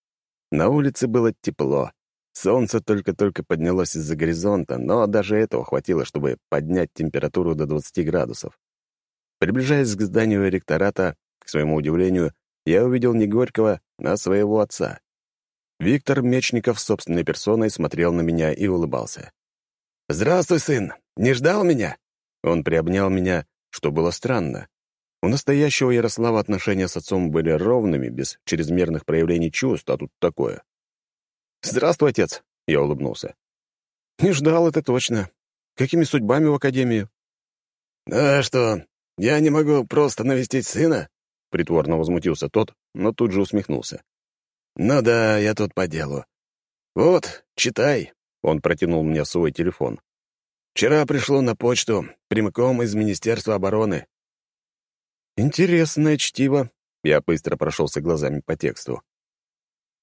На улице было тепло. Солнце только-только поднялось из-за горизонта, но даже этого хватило, чтобы поднять температуру до 20 градусов. Приближаясь к зданию ректората, к своему удивлению, я увидел не Горького, а своего отца. Виктор Мечников собственной персоной смотрел на меня и улыбался. «Здравствуй, сын! Не ждал меня?» Он приобнял меня, что было странно. У настоящего Ярослава отношения с отцом были ровными, без чрезмерных проявлений чувств, а тут такое. «Здравствуй, отец!» — я улыбнулся. «Не ждал это точно. Какими судьбами в академию?» «А что, я не могу просто навестить сына?» — притворно возмутился тот, но тут же усмехнулся. «Ну да, я тут по делу. Вот, читай». Он протянул мне свой телефон. «Вчера пришло на почту, прямиком из Министерства обороны». «Интересное чтиво», — я быстро прошелся глазами по тексту.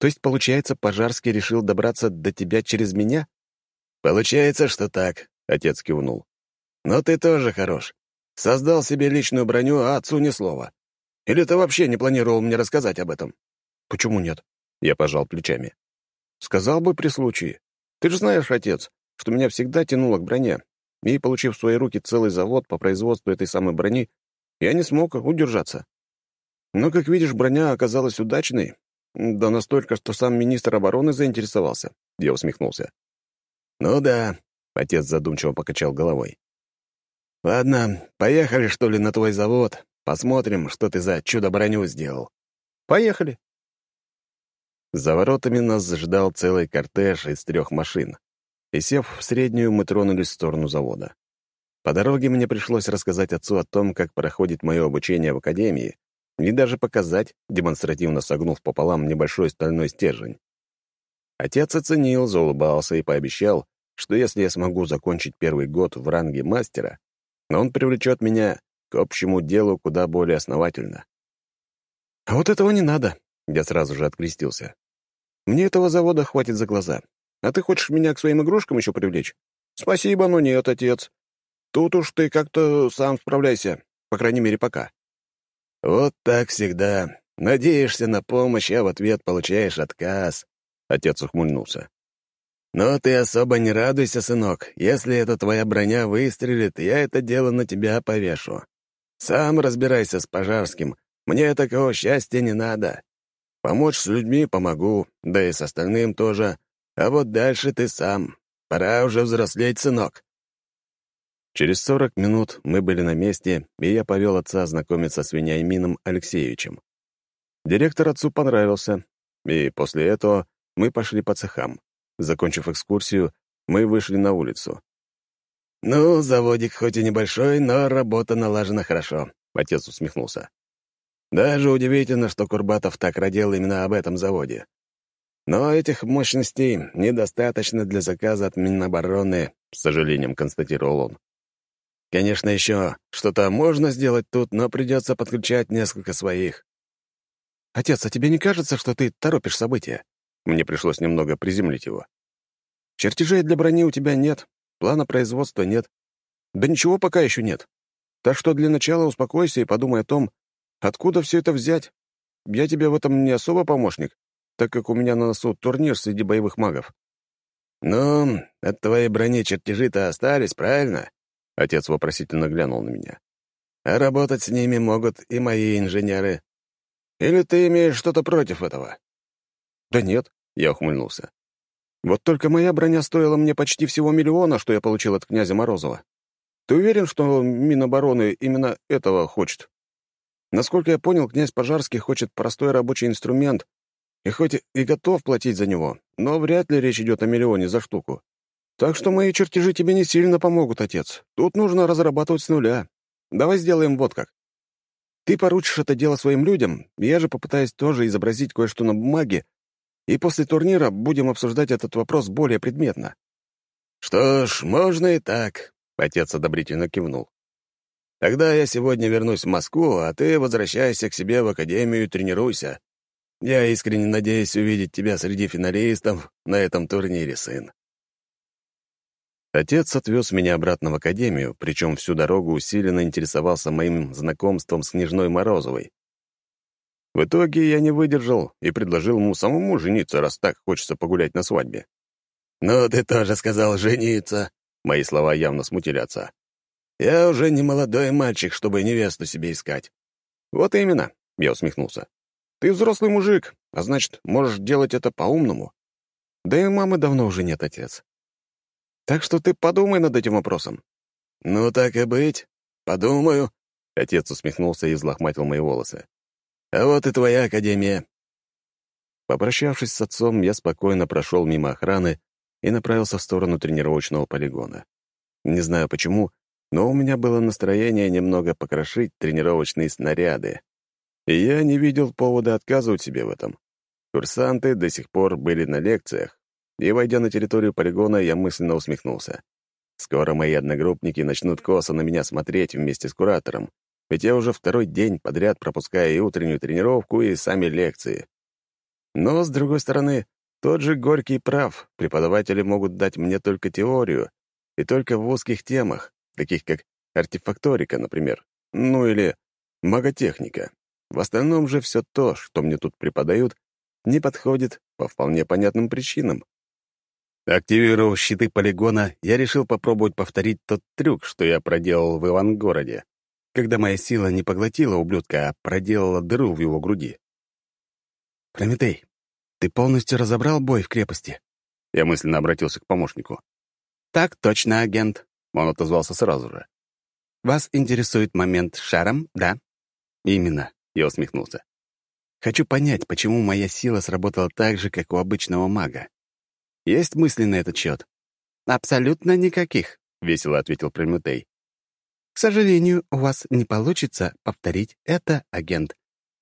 То есть, получается, Пожарский решил добраться до тебя через меня? Получается, что так, отец кивнул. Но ты тоже хорош. Создал себе личную броню, а отцу ни слова. Или ты вообще не планировал мне рассказать об этом? Почему нет? Я пожал плечами. Сказал бы при случае. Ты же знаешь, отец, что меня всегда тянуло к броне. И, получив в свои руки целый завод по производству этой самой брони, я не смог удержаться. Но, как видишь, броня оказалась удачной, «Да настолько, что сам министр обороны заинтересовался», — я усмехнулся. «Ну да», — отец задумчиво покачал головой. «Ладно, поехали, что ли, на твой завод. Посмотрим, что ты за чудо-броню сделал». «Поехали». За воротами нас ждал целый кортеж из трех машин. И сев в среднюю, мы тронулись в сторону завода. По дороге мне пришлось рассказать отцу о том, как проходит мое обучение в академии, и даже показать, демонстративно согнув пополам небольшой стальной стержень. Отец оценил, заулыбался и пообещал, что если я смогу закончить первый год в ранге мастера, он привлечет меня к общему делу куда более основательно. «А вот этого не надо», — я сразу же открестился. «Мне этого завода хватит за глаза. А ты хочешь меня к своим игрушкам еще привлечь? Спасибо, но нет, отец. Тут уж ты как-то сам справляйся, по крайней мере, пока». «Вот так всегда. Надеешься на помощь, а в ответ получаешь отказ», — отец ухмыльнулся. «Но ты особо не радуйся, сынок. Если эта твоя броня выстрелит, я это дело на тебя повешу. Сам разбирайся с Пожарским. Мне такого счастья не надо. Помочь с людьми помогу, да и с остальным тоже. А вот дальше ты сам. Пора уже взрослеть, сынок». Через 40 минут мы были на месте, и я повел отца знакомиться с Вениамином Алексеевичем. Директор отцу понравился, и после этого мы пошли по цехам. Закончив экскурсию, мы вышли на улицу. «Ну, заводик хоть и небольшой, но работа налажена хорошо», — отец усмехнулся. «Даже удивительно, что Курбатов так родил именно об этом заводе. Но этих мощностей недостаточно для заказа от Минобороны», — с сожалением констатировал он. Конечно, еще что-то можно сделать тут, но придется подключать несколько своих. «Отец, а тебе не кажется, что ты торопишь события?» Мне пришлось немного приземлить его. «Чертежей для брони у тебя нет, плана производства нет. Да ничего пока еще нет. Так что для начала успокойся и подумай о том, откуда все это взять. Я тебе в этом не особо помощник, так как у меня на носу турнир среди боевых магов». «Ну, от твоей брони чертежи-то остались, правильно?» Отец вопросительно глянул на меня. «А работать с ними могут и мои инженеры. Или ты имеешь что-то против этого?» «Да нет», — я ухмыльнулся. «Вот только моя броня стоила мне почти всего миллиона, что я получил от князя Морозова. Ты уверен, что Минобороны именно этого хочет?» Насколько я понял, князь Пожарский хочет простой рабочий инструмент, и хоть и готов платить за него, но вряд ли речь идет о миллионе за штуку. Так что мои чертежи тебе не сильно помогут, отец. Тут нужно разрабатывать с нуля. Давай сделаем вот как. Ты поручишь это дело своим людям, я же попытаюсь тоже изобразить кое-что на бумаге, и после турнира будем обсуждать этот вопрос более предметно». «Что ж, можно и так», — отец одобрительно кивнул. «Тогда я сегодня вернусь в Москву, а ты возвращайся к себе в академию и тренируйся. Я искренне надеюсь увидеть тебя среди финалистов на этом турнире, сын». Отец отвез меня обратно в академию, причем всю дорогу усиленно интересовался моим знакомством с княжной Морозовой. В итоге я не выдержал и предложил ему самому жениться, раз так хочется погулять на свадьбе. «Ну, ты тоже сказал жениться», — мои слова явно смутили отца. «Я уже не молодой мальчик, чтобы невесту себе искать». «Вот именно», — я усмехнулся. «Ты взрослый мужик, а значит, можешь делать это по-умному. Да и мамы давно уже нет, отец. Так что ты подумай над этим вопросом». «Ну, так и быть. Подумаю», — отец усмехнулся и взлохматил мои волосы. «А вот и твоя академия». Попрощавшись с отцом, я спокойно прошел мимо охраны и направился в сторону тренировочного полигона. Не знаю почему, но у меня было настроение немного покрошить тренировочные снаряды. И я не видел повода отказывать себе в этом. Курсанты до сих пор были на лекциях, и, войдя на территорию полигона, я мысленно усмехнулся. Скоро мои одногруппники начнут косо на меня смотреть вместе с куратором, ведь я уже второй день подряд пропускаю и утреннюю тренировку, и сами лекции. Но, с другой стороны, тот же Горький прав, преподаватели могут дать мне только теорию, и только в узких темах, таких как артефакторика, например, ну или маготехника. В остальном же все то, что мне тут преподают, не подходит по вполне понятным причинам. Активировав щиты полигона, я решил попробовать повторить тот трюк, что я проделал в Ивангороде, когда моя сила не поглотила ублюдка, а проделала дыру в его груди. «Прометей, ты полностью разобрал бой в крепости?» Я мысленно обратился к помощнику. «Так точно, агент», — он отозвался сразу же. «Вас интересует момент с шаром, да?» «Именно», — я усмехнулся. «Хочу понять, почему моя сила сработала так же, как у обычного мага. Есть мысли на этот счет? «Абсолютно никаких», — весело ответил Прометей. «К сожалению, у вас не получится повторить это, агент.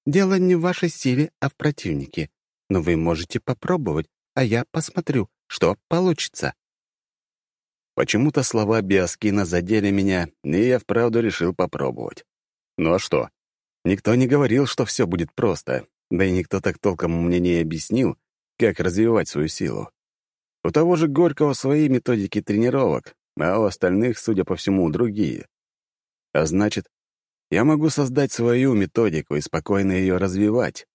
Дело не в вашей силе, а в противнике. Но вы можете попробовать, а я посмотрю, что получится». Почему-то слова Биоскина задели меня, и я вправду решил попробовать. Ну а что? Никто не говорил, что все будет просто, да и никто так толком мне не объяснил, как развивать свою силу. У того же Горького свои методики тренировок, а у остальных, судя по всему, другие. А значит, я могу создать свою методику и спокойно ее развивать.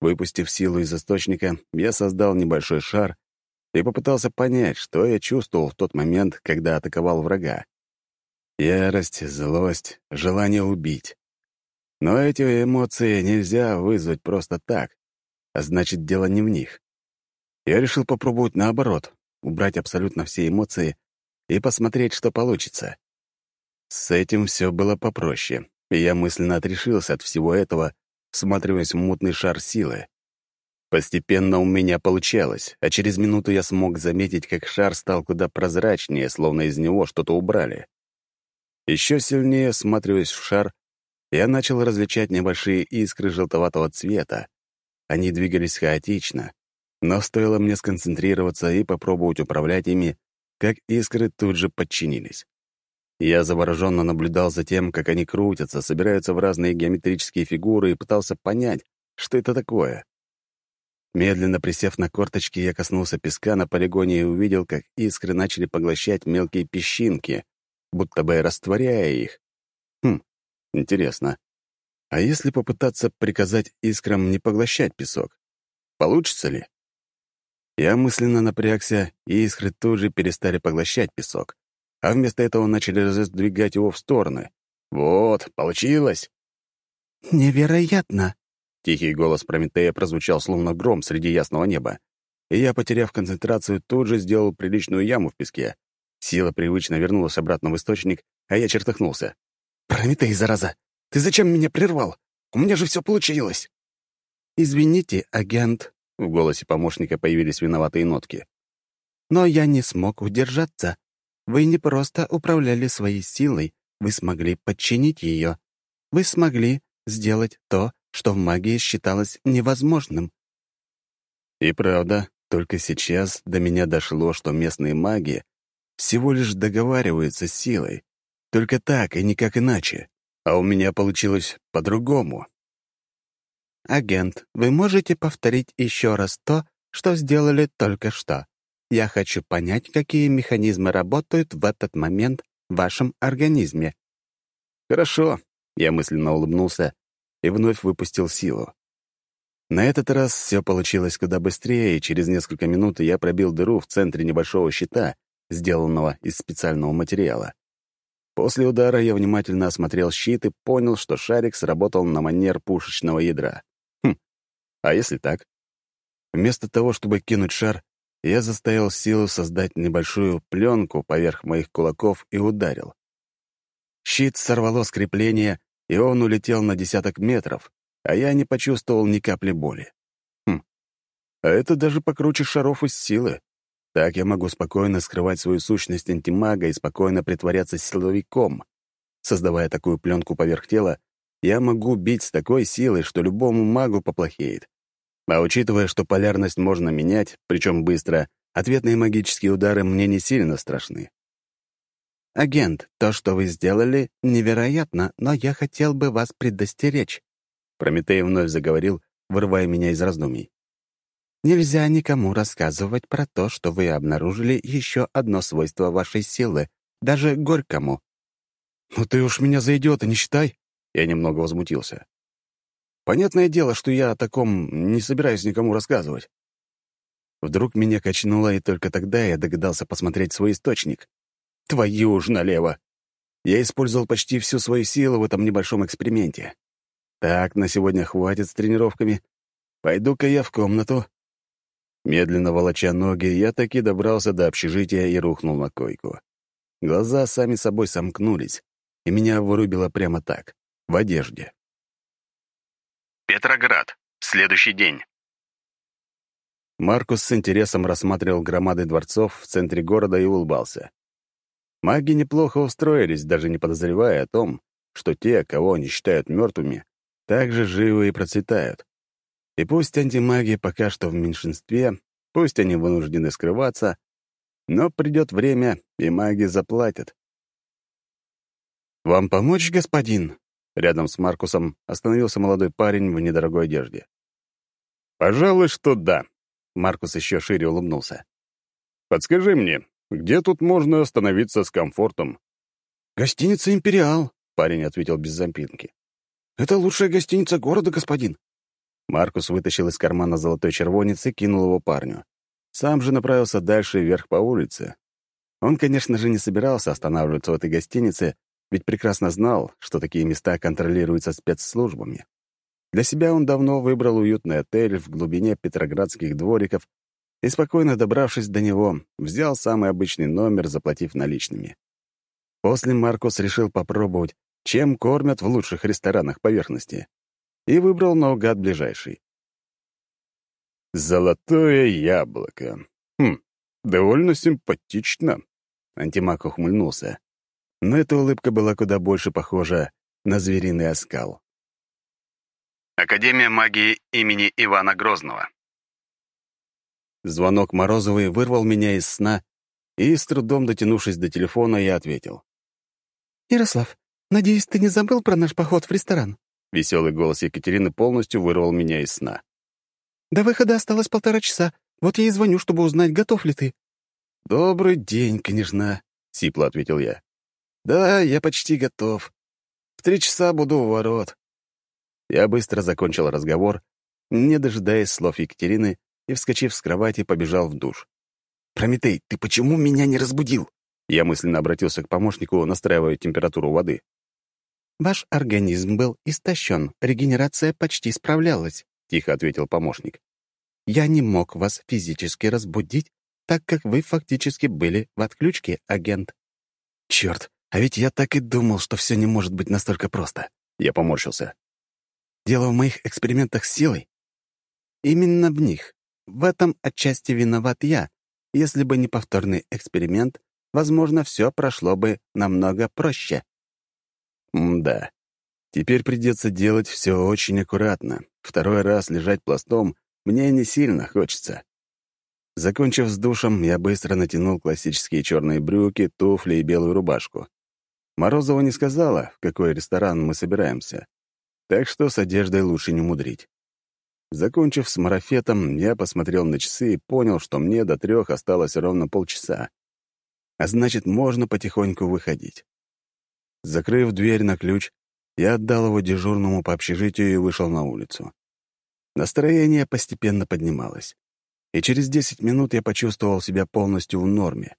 Выпустив силу из источника, я создал небольшой шар и попытался понять, что я чувствовал в тот момент, когда атаковал врага. Ярость, злость, желание убить. Но эти эмоции нельзя вызвать просто так, а значит, дело не в них. Я решил попробовать наоборот, убрать абсолютно все эмоции и посмотреть, что получится. С этим все было попроще, и я мысленно отрешился от всего этого, всматриваясь в мутный шар силы. Постепенно у меня получалось, а через минуту я смог заметить, как шар стал куда прозрачнее, словно из него что-то убрали. Еще сильнее всматриваясь в шар, я начал различать небольшие искры желтоватого цвета. Они двигались хаотично, но стоило мне сконцентрироваться и попробовать управлять ими, как искры тут же подчинились. Я завороженно наблюдал за тем, как они крутятся, собираются в разные геометрические фигуры и пытался понять, что это такое. Медленно присев на корточки, я коснулся песка на полигоне и увидел, как искры начали поглощать мелкие песчинки, будто бы растворяя их. Хм, интересно. А если попытаться приказать искрам не поглощать песок? Получится ли? Я мысленно напрягся, и искры тут же перестали поглощать песок, а вместо этого начали раздвигать его в стороны. Вот, получилось. «Невероятно!» — тихий голос Прометея прозвучал словно гром среди ясного неба. И я, потеряв концентрацию, тут же сделал приличную яму в песке. Сила привычно вернулась обратно в источник, а я чертыхнулся. «Прометей, зараза! Ты зачем меня прервал? У меня же все получилось!» «Извините, агент», — в голосе помощника появились виноватые нотки. «Но я не смог удержаться. Вы не просто управляли своей силой, вы смогли подчинить ее. Вы смогли сделать то, что в магии считалось невозможным». И правда, только сейчас до меня дошло, что местные маги всего лишь договариваются с силой. Только так и никак иначе. А у меня получилось по-другому. «Агент, вы можете повторить еще раз то, что сделали только что? Я хочу понять, какие механизмы работают в этот момент в вашем организме». «Хорошо», — я мысленно улыбнулся и вновь выпустил силу. На этот раз все получилось куда быстрее, и через несколько минут я пробил дыру в центре небольшого щита, сделанного из специального материала. После удара я внимательно осмотрел щит и понял, что шарик сработал на манер пушечного ядра. А если так? Вместо того, чтобы кинуть шар, я заставил силу создать небольшую пленку поверх моих кулаков и ударил. Щит сорвало скрепление, и он улетел на десяток метров, а я не почувствовал ни капли боли. Хм. А это даже покруче шаров из силы. Так я могу спокойно скрывать свою сущность антимага и спокойно притворяться силовиком. Создавая такую пленку поверх тела, я могу бить с такой силой, что любому магу поплохеет. А учитывая, что полярность можно менять, причем быстро, ответные магические удары мне не сильно страшны. «Агент, то, что вы сделали, невероятно, но я хотел бы вас предостеречь», Прометей вновь заговорил, вырывая меня из раздумий. «Нельзя никому рассказывать про то, что вы обнаружили еще одно свойство вашей силы, даже горькому». «Ну ты уж меня за идиота не считай!» Я немного возмутился. Понятное дело, что я о таком не собираюсь никому рассказывать. Вдруг меня качнуло, и только тогда я догадался посмотреть свой источник. Твою ж налево! Я использовал почти всю свою силу в этом небольшом эксперименте. Так, на сегодня хватит с тренировками. Пойду-ка я в комнату. Медленно волоча ноги, я таки добрался до общежития и рухнул на койку. Глаза сами собой сомкнулись, и меня вырубило прямо так, в одежде. Петроград. Следующий день. Маркус с интересом рассматривал громады дворцов в центре города и улыбался. Маги неплохо устроились, даже не подозревая о том, что те, кого они считают мертвыми, также живы и процветают. И пусть антимаги пока что в меньшинстве, пусть они вынуждены скрываться, но придет время, и маги заплатят. «Вам помочь, господин?» Рядом с Маркусом остановился молодой парень в недорогой одежде. «Пожалуй, что да», — Маркус еще шире улыбнулся. «Подскажи мне, где тут можно остановиться с комфортом?» «Гостиница «Империал», — парень ответил без зампинки. «Это лучшая гостиница города, господин». Маркус вытащил из кармана золотой червонец и кинул его парню. Сам же направился дальше вверх по улице. Он, конечно же, не собирался останавливаться в этой гостинице, ведь прекрасно знал, что такие места контролируются спецслужбами. Для себя он давно выбрал уютный отель в глубине петроградских двориков и, спокойно добравшись до него, взял самый обычный номер, заплатив наличными. После Маркус решил попробовать, чем кормят в лучших ресторанах поверхности, и выбрал наугад ближайший. «Золотое яблоко. Хм, довольно симпатично», — Антимак ухмыльнулся но эта улыбка была куда больше похожа на звериный оскал. Академия магии имени Ивана Грозного. Звонок Морозовой вырвал меня из сна, и, с трудом дотянувшись до телефона, я ответил. «Ярослав, надеюсь, ты не забыл про наш поход в ресторан?» Веселый голос Екатерины полностью вырвал меня из сна. «До выхода осталось полтора часа. Вот я и звоню, чтобы узнать, готов ли ты». «Добрый день, княжна», — сипло ответил я. «Да, я почти готов. В три часа буду у ворот». Я быстро закончил разговор, не дожидаясь слов Екатерины, и, вскочив с кровати, побежал в душ. «Прометей, ты почему меня не разбудил?» Я мысленно обратился к помощнику, настраивая температуру воды. «Ваш организм был истощен, регенерация почти справлялась», — тихо ответил помощник. «Я не мог вас физически разбудить, так как вы фактически были в отключке, агент». «Черт, а ведь я так и думал, что все не может быть настолько просто. Я поморщился. «Дело в моих экспериментах с силой?» «Именно в них. В этом отчасти виноват я. Если бы не повторный эксперимент, возможно, все прошло бы намного проще». М-да. Теперь придется делать все очень аккуратно. Второй раз лежать пластом мне не сильно хочется. Закончив с душем, я быстро натянул классические черные брюки, туфли и белую рубашку. Морозова не сказала, в какой ресторан мы собираемся, так что с одеждой лучше не мудрить. Закончив с марафетом, я посмотрел на часы и понял, что мне до трех осталось ровно полчаса. А значит, можно потихоньку выходить. Закрыв дверь на ключ, я отдал его дежурному по общежитию и вышел на улицу. Настроение постепенно поднималось и через 10 минут я почувствовал себя полностью в норме.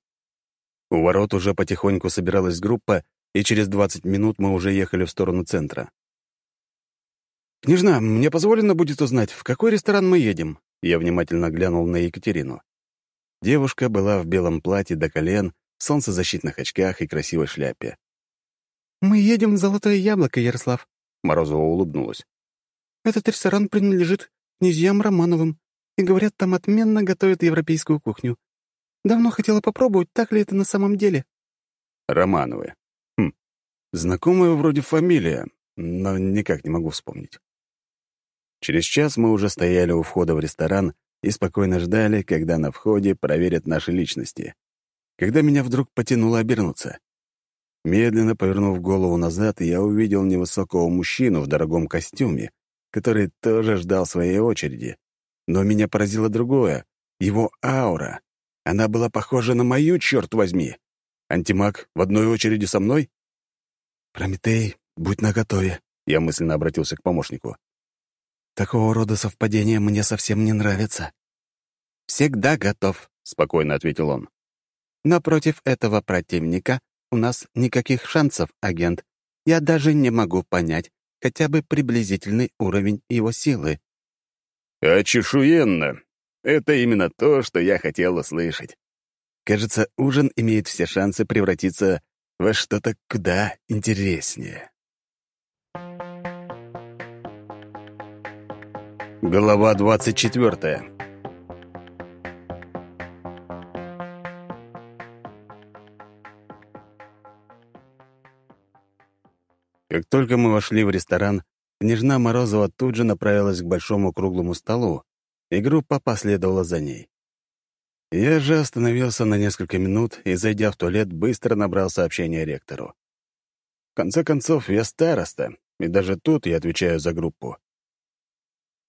У ворот уже потихоньку собиралась группа, и через 20 минут мы уже ехали в сторону центра. «Княжна, мне позволено будет узнать, в какой ресторан мы едем?» Я внимательно глянул на Екатерину. Девушка была в белом платье до колен, солнцезащитных очках и красивой шляпе. «Мы едем в Золотое Яблоко, Ярослав», — Морозова улыбнулась. «Этот ресторан принадлежит князьям Романовым и говорят, там отменно готовят европейскую кухню. Давно хотела попробовать, так ли это на самом деле?» Романовы. Знакомая вроде фамилия, но никак не могу вспомнить. Через час мы уже стояли у входа в ресторан и спокойно ждали, когда на входе проверят наши личности. Когда меня вдруг потянуло обернуться. Медленно повернув голову назад, я увидел невысокого мужчину в дорогом костюме, который тоже ждал своей очереди. Но меня поразило другое. Его аура. Она была похожа на мою, черт возьми. Антимаг в одной очереди со мной? «Прометей, будь наготове», — я мысленно обратился к помощнику. «Такого рода совпадения мне совсем не нравятся». «Всегда готов», — спокойно ответил он. «Но против этого противника у нас никаких шансов, агент. Я даже не могу понять хотя бы приблизительный уровень его силы. «Очешуенно! Это именно то, что я хотел услышать. Кажется, ужин имеет все шансы превратиться во что-то куда интереснее». Глава двадцать четвертая. Как только мы вошли в ресторан, Княжна Морозова тут же направилась к большому круглому столу, и группа последовала за ней. Я же остановился на несколько минут и, зайдя в туалет, быстро набрал сообщение ректору. В конце концов, я староста, и даже тут я отвечаю за группу.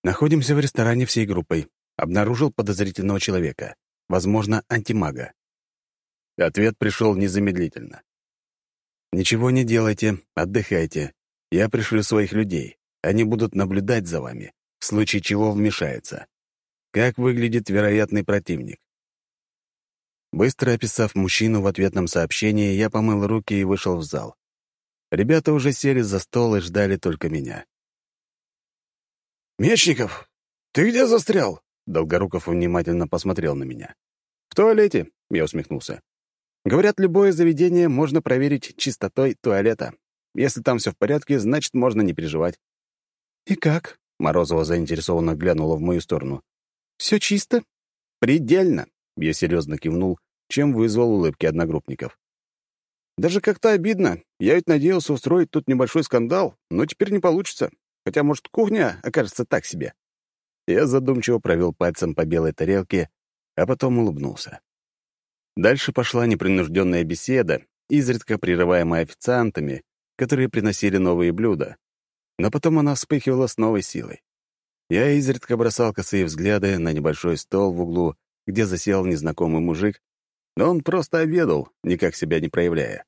Находимся в ресторане всей группой. Обнаружил подозрительного человека. Возможно, антимага. Ответ пришел незамедлительно. «Ничего не делайте, отдыхайте. Я пришлю своих людей. Они будут наблюдать за вами, в случае чего вмешаются. Как выглядит вероятный противник? Быстро описав мужчину в ответном сообщении, я помыл руки и вышел в зал. Ребята уже сели за стол и ждали только меня. «Мечников, ты где застрял?» Долгоруков внимательно посмотрел на меня. «В туалете», — я усмехнулся. «Говорят, любое заведение можно проверить чистотой туалета. Если там все в порядке, значит, можно не переживать. «И как?» — Морозова заинтересованно глянула в мою сторону. «Все чисто?» «Предельно!» — я серьезно кивнул, чем вызвал улыбки одногруппников. «Даже как-то обидно. Я ведь надеялся устроить тут небольшой скандал, но теперь не получится. Хотя, может, кухня окажется так себе». Я задумчиво провел пальцем по белой тарелке, а потом улыбнулся. Дальше пошла непринужденная беседа, изредка прерываемая официантами, которые приносили новые блюда но потом она вспыхивала с новой силой. Я изредка бросал косые взгляды на небольшой стол в углу, где засел незнакомый мужик, но он просто обедал, никак себя не проявляя.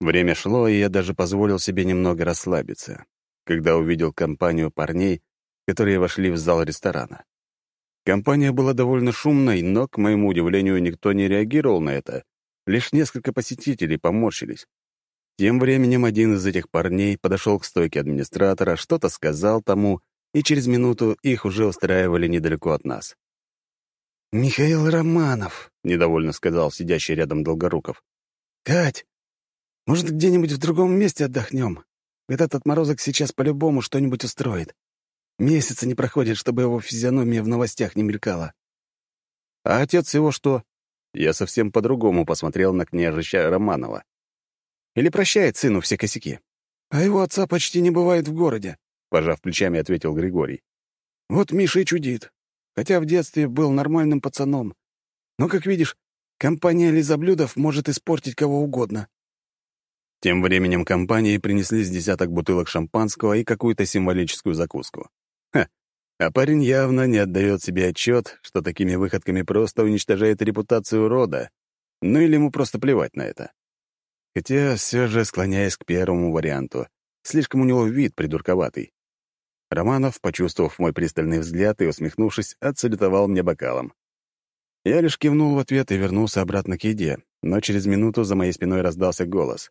Время шло, и я даже позволил себе немного расслабиться, когда увидел компанию парней, которые вошли в зал ресторана. Компания была довольно шумной, но, к моему удивлению, никто не реагировал на это. Лишь несколько посетителей поморщились. Тем временем один из этих парней подошел к стойке администратора, что-то сказал тому, и через минуту их уже устраивали недалеко от нас. «Михаил Романов», — недовольно сказал сидящий рядом Долгоруков. «Кать, может, где-нибудь в другом месте отдохнем? этот отморозок сейчас по-любому что-нибудь устроит. Месяца не проходит, чтобы его физиономия в новостях не мелькала. А отец его что? Я совсем по-другому посмотрел на княжича Романова. Или прощает сыну все косяки? А его отца почти не бывает в городе, пожав плечами, ответил Григорий. Вот Миша и чудит. Хотя в детстве был нормальным пацаном. Но, как видишь, компания лизоблюдов может испортить кого угодно. Тем временем компании принесли с десяток бутылок шампанского и какую-то символическую закуску. Ха, а парень явно не отдает себе отчет, что такими выходками просто уничтожает репутацию рода. Ну или ему просто плевать на это. Хотя все же склоняясь к первому варианту. Слишком у него вид придурковатый. Романов, почувствовав мой пристальный взгляд и усмехнувшись, отсалютовал мне бокалом. Я лишь кивнул в ответ и вернулся обратно к еде, но через минуту за моей спиной раздался голос.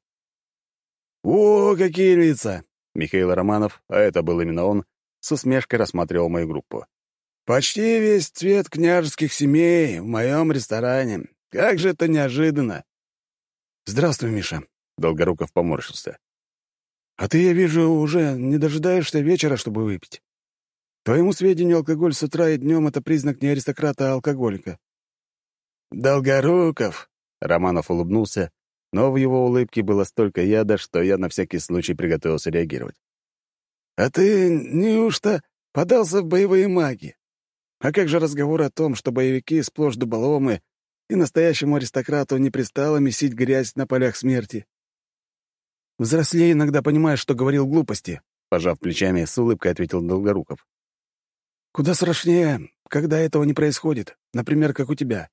«О, какие лица!» Михаил Романов, а это был именно он, с усмешкой рассматривал мою группу. «Почти весь цвет княжеских семей в моем ресторане. Как же это неожиданно!» «Здравствуй, Миша», — Долгоруков поморщился. «А ты, я вижу, уже не дожидаешься вечера, чтобы выпить. Твоему сведению, алкоголь с утра и днем — это признак не аристократа, а алкоголика». «Долгоруков!» — Романов улыбнулся, но в его улыбке было столько яда, что я на всякий случай приготовился реагировать. «А ты неужто подался в боевые маги? А как же разговор о том, что боевики сплошь дуболомы, и настоящему аристократу не пристало месить грязь на полях смерти?» «Взрослее иногда понимаешь, что говорил глупости», — пожав плечами, с улыбкой ответил Долгоруков. «Куда страшнее, когда этого не происходит, например, как у тебя».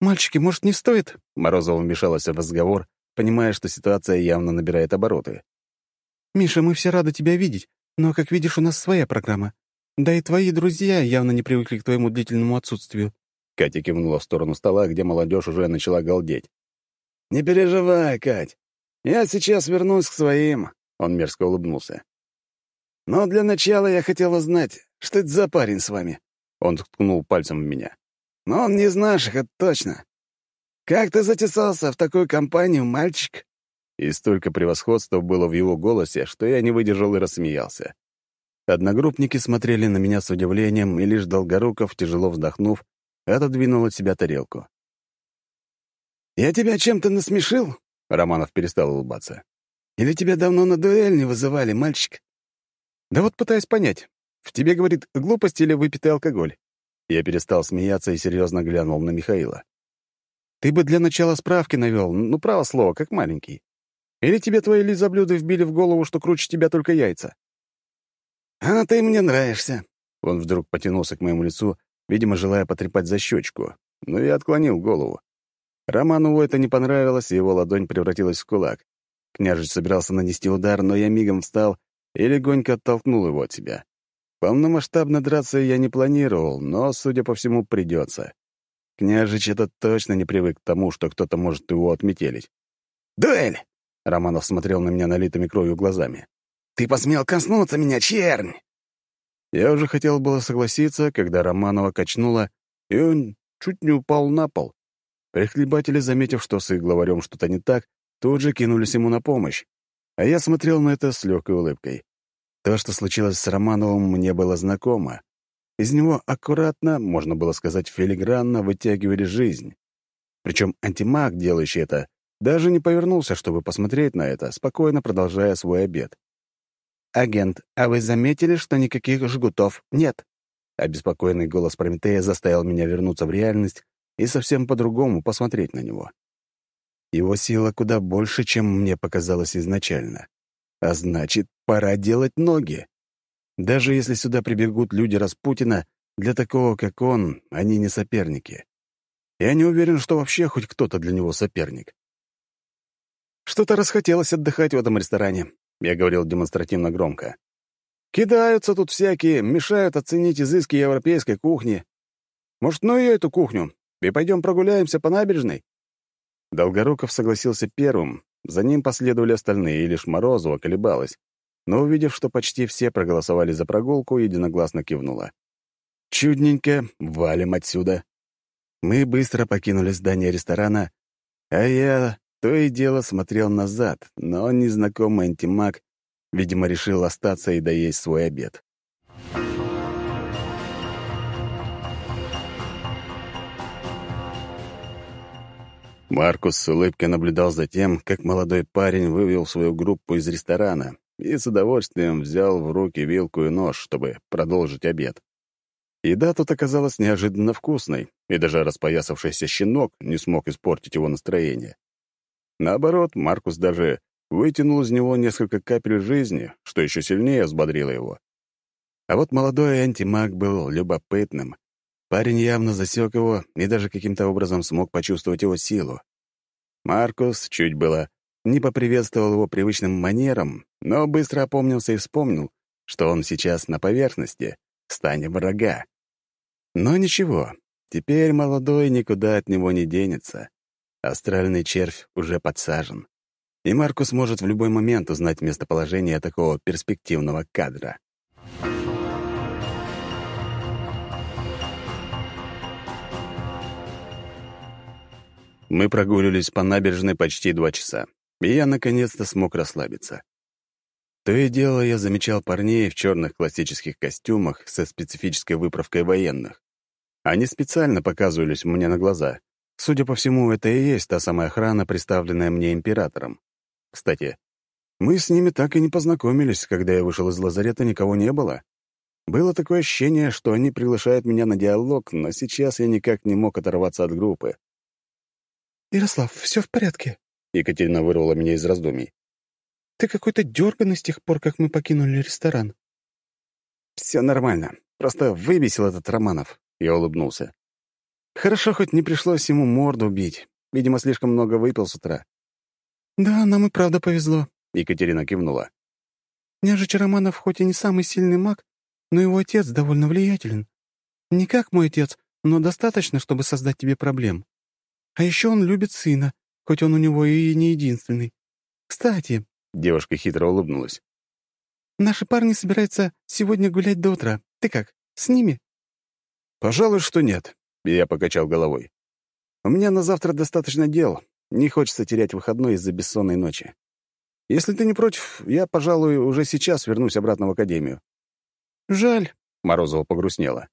«Мальчики, может, не стоит?» — Морозова вмешалась в разговор, понимая, что ситуация явно набирает обороты. «Миша, мы все рады тебя видеть, но, как видишь, у нас своя программа. Да и твои друзья явно не привыкли к твоему длительному отсутствию». Катя кивнула в сторону стола, где молодежь уже начала галдеть. «Не переживай, Кать. Я сейчас вернусь к своим», — он мерзко улыбнулся. «Но для начала я хотел узнать, что это за парень с вами?» Он ткнул пальцем в меня. «Но он не из наших, это точно. Как ты затесался в такую компанию, мальчик?» И столько превосходства было в его голосе, что я не выдержал и рассмеялся. Одногруппники смотрели на меня с удивлением, и лишь Долгоруков, тяжело вздохнув, отодвинул от себя тарелку. «Я тебя чем-то насмешил?» — Романов перестал улыбаться. «Или тебя давно на дуэль не вызывали, мальчик?» «Да вот пытаюсь понять, в тебе, говорит, глупость или выпитый алкоголь?» Я перестал смеяться и серьезно глянул на Михаила. «Ты бы для начала справки навел, ну, право слово, как маленький. Или тебе твои лизоблюды вбили в голову, что круче тебя только яйца?» «А ты мне нравишься». Он вдруг потянулся к моему лицу, видимо, желая потрепать за щечку, но я отклонил голову. Романову это не понравилось, и его ладонь превратилась в кулак. Княжич собирался нанести удар, но я мигом встал и легонько оттолкнул его от себя. Полномасштабно драться я не планировал, но, судя по всему, придется. Княжич этот точно не привык к тому, что кто-то может его отметелить. «Дуэль!» Романов смотрел на меня налитыми кровью глазами. «Ты посмел коснуться меня, чернь!» Я уже хотел было согласиться, когда Романова качнула, и он чуть не упал на пол. Прихлебатели, заметив, что с их главарем что-то не так, тут же кинулись ему на помощь. А я смотрел на это с легкой улыбкой. То, что случилось с Романовым, мне было знакомо. Из него аккуратно, можно было сказать, филигранно вытягивали жизнь. Причем антимаг, делающий это, даже не повернулся, чтобы посмотреть на это, спокойно продолжая свой обед. «Агент, а вы заметили, что никаких жгутов нет?» Обеспокоенный голос Прометея заставил меня вернуться в реальность и совсем по-другому посмотреть на него. Его сила куда больше, чем мне показалось изначально. А значит, пора делать ноги. Даже если сюда прибегут люди Распутина, для такого, как он, они не соперники. Я не уверен, что вообще хоть кто-то для него соперник. Что-то расхотелось отдыхать в этом ресторане, я говорил демонстративно громко. Кидаются тут всякие, мешают оценить изыски европейской кухни. Может, ну и эту кухню, и пойдем прогуляемся по набережной?» Долгоруков согласился первым, за ним последовали остальные, и лишь Морозова колебалась, но, увидев, что почти все проголосовали за прогулку, единогласно кивнула. «Чудненько, валим отсюда». Мы быстро покинули здание ресторана, а я то и дело смотрел назад, но незнакомый антимаг видимо, решил остаться и доесть свой обед. Маркус с улыбкой наблюдал за тем, как молодой парень вывел свою группу из ресторана и с удовольствием взял в руки вилку и нож, чтобы продолжить обед. Еда тут оказалась неожиданно вкусной, и даже распоясавшийся щенок не смог испортить его настроение. Наоборот, Маркус даже вытянул из него несколько капель жизни, что еще сильнее взбодрило его. А вот молодой антимаг был любопытным. Парень явно засек его и даже каким-то образом смог почувствовать его силу. Маркус чуть было не поприветствовал его привычным манерам, но быстро опомнился и вспомнил, что он сейчас на поверхности, в стане врага. Но ничего, теперь молодой никуда от него не денется. Астральный червь уже подсажен. И Маркус может в любой момент узнать местоположение такого перспективного кадра. Мы прогуливались по набережной почти два часа, и я наконец-то смог расслабиться. То и дело я замечал парней в черных классических костюмах со специфической выправкой военных. Они специально показывались мне на глаза. Судя по всему, это и есть та самая охрана, представленная мне императором. Кстати, мы с ними так и не познакомились, когда я вышел из лазарета, никого не было. Было такое ощущение, что они приглашают меня на диалог, но сейчас я никак не мог оторваться от группы. «Ярослав, все в порядке?» Екатерина вырвала меня из раздумий. Ты какой-то дерганный с тех пор, как мы покинули ресторан. Все нормально. Просто выбесил этот Романов. Я улыбнулся. Хорошо, хоть не пришлось ему морду бить. Видимо, слишком много выпил с утра. Да, нам и правда повезло. Екатерина кивнула. Княжич Романов хоть и не самый сильный маг, но его отец довольно влиятелен. Не как мой отец, но достаточно, чтобы создать тебе проблем. А еще он любит сына, хоть он у него и не единственный. Кстати, Девушка хитро улыбнулась. «Наши парни собираются сегодня гулять до утра. Ты как, с ними?» «Пожалуй, что нет», — я покачал головой. «У меня на завтра достаточно дел. Не хочется терять выходной из-за бессонной ночи. Если ты не против, я, пожалуй, уже сейчас вернусь обратно в академию». «Жаль», — Морозова погрустнела.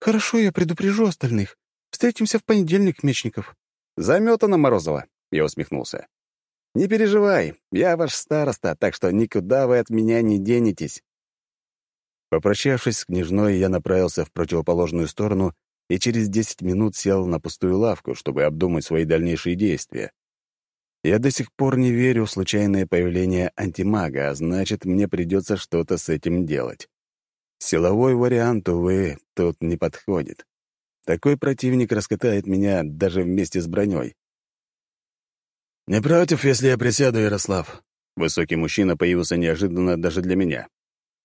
«Хорошо, я предупрежу остальных. Встретимся в понедельник, Мечников». «Заметано, Морозова», — я усмехнулся. «Не переживай, я ваш староста, так что никуда вы от меня не денетесь». Попрощавшись с княжной, я направился в противоположную сторону и через десять минут сел на пустую лавку, чтобы обдумать свои дальнейшие действия. Я до сих пор не верю в случайное появление антимага, а значит, мне придется что-то с этим делать. Силовой вариант, увы, тут не подходит. Такой противник раскатает меня даже вместе с броней. «Не против, если я присяду, Ярослав?» Высокий мужчина появился неожиданно даже для меня.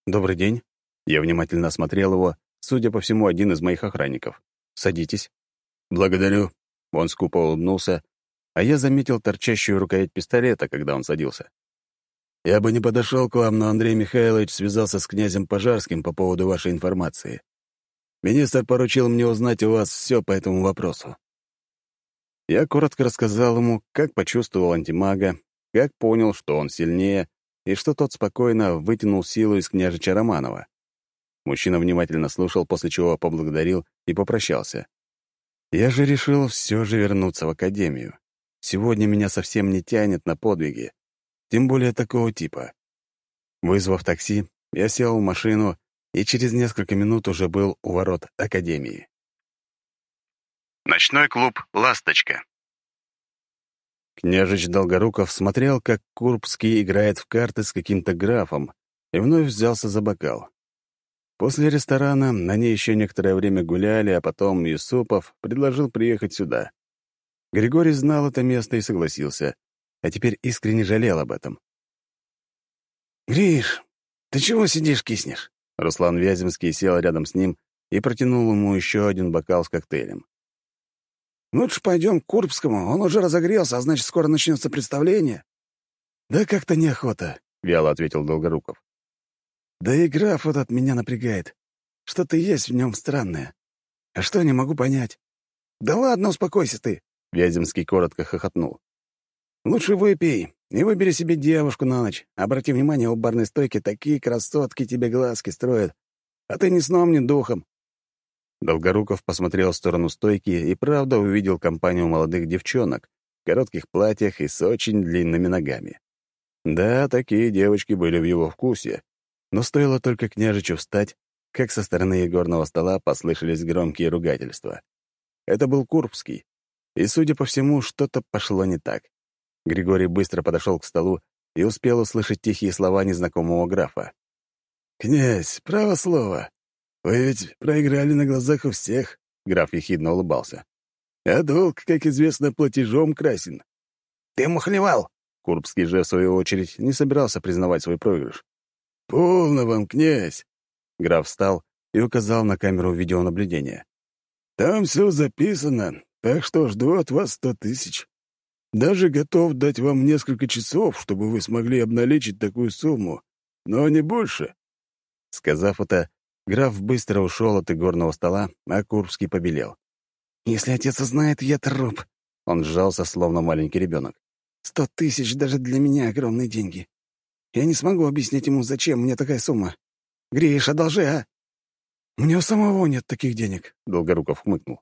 «Добрый день». Я внимательно осмотрел его, судя по всему, один из моих охранников. «Садитесь». «Благодарю». Он скупо улыбнулся, а я заметил торчащую рукоять пистолета, когда он садился. «Я бы не подошел к вам, но Андрей Михайлович связался с князем Пожарским по поводу вашей информации. Министр поручил мне узнать у вас все по этому вопросу. Я коротко рассказал ему, как почувствовал антимага, как понял, что он сильнее, и что тот спокойно вытянул силу из княжича Романова. Мужчина внимательно слушал, после чего поблагодарил и попрощался. Я же решил все же вернуться в академию. Сегодня меня совсем не тянет на подвиги, тем более такого типа. Вызвав такси, я сел в машину и через несколько минут уже был у ворот академии. Ночной клуб «Ласточка». Княжич Долгоруков смотрел, как Курбский играет в карты с каким-то графом, и вновь взялся за бокал. После ресторана они еще некоторое время гуляли, а потом Юсупов предложил приехать сюда. Григорий знал это место и согласился, а теперь искренне жалел об этом. «Гриш, ты чего сидишь, киснешь?» Руслан Вяземский сел рядом с ним и протянул ему еще один бокал с коктейлем. Лучше пойдем к Курбскому, он уже разогрелся, а значит, скоро начнется представление». «Да как-то неохота», — вяло ответил Долгоруков. «Да и граф этот меня напрягает. Что-то есть в нем странное. А что, не могу понять». «Да ладно, успокойся ты», — Вяземский коротко хохотнул. «Лучше выпей, и выбери себе девушку на ночь. Обрати внимание, у барной стойки такие красотки тебе глазки строят, а ты ни сном, ни духом». Долгоруков посмотрел в сторону стойки и правда увидел компанию молодых девчонок в коротких платьях и с очень длинными ногами. Да, такие девочки были в его вкусе, но стоило только княжичу встать, как со стороны игорного стола послышались громкие ругательства. Это был Курбский, и, судя по всему, что-то пошло не так. Григорий быстро подошел к столу и успел услышать тихие слова незнакомого графа. «Князь, право слово. Вы ведь проиграли на глазах у всех», — граф ехидно улыбался. «А долг, как известно, платежом красен». «Ты мухлевал!» Курбский же, в свою очередь, не собирался признавать свой проигрыш. «Полно вам, князь!» Граф встал и указал на камеру видеонаблюдения. «Там все записано, так что жду от вас сто тысяч. Даже готов дать вам несколько часов, чтобы вы смогли обналичить такую сумму, но не больше». Сказав это, граф быстро ушел от игорного стола, а Курбский побелел. «Если отец узнает, я труп». Он сжался, словно маленький ребенок. «Сто тысяч даже для меня огромные деньги. Я не смогу объяснить ему, зачем мне такая сумма. Гриш, одолжи, а?» «Мне у самого нет таких денег», — Долгоруков хмыкнул.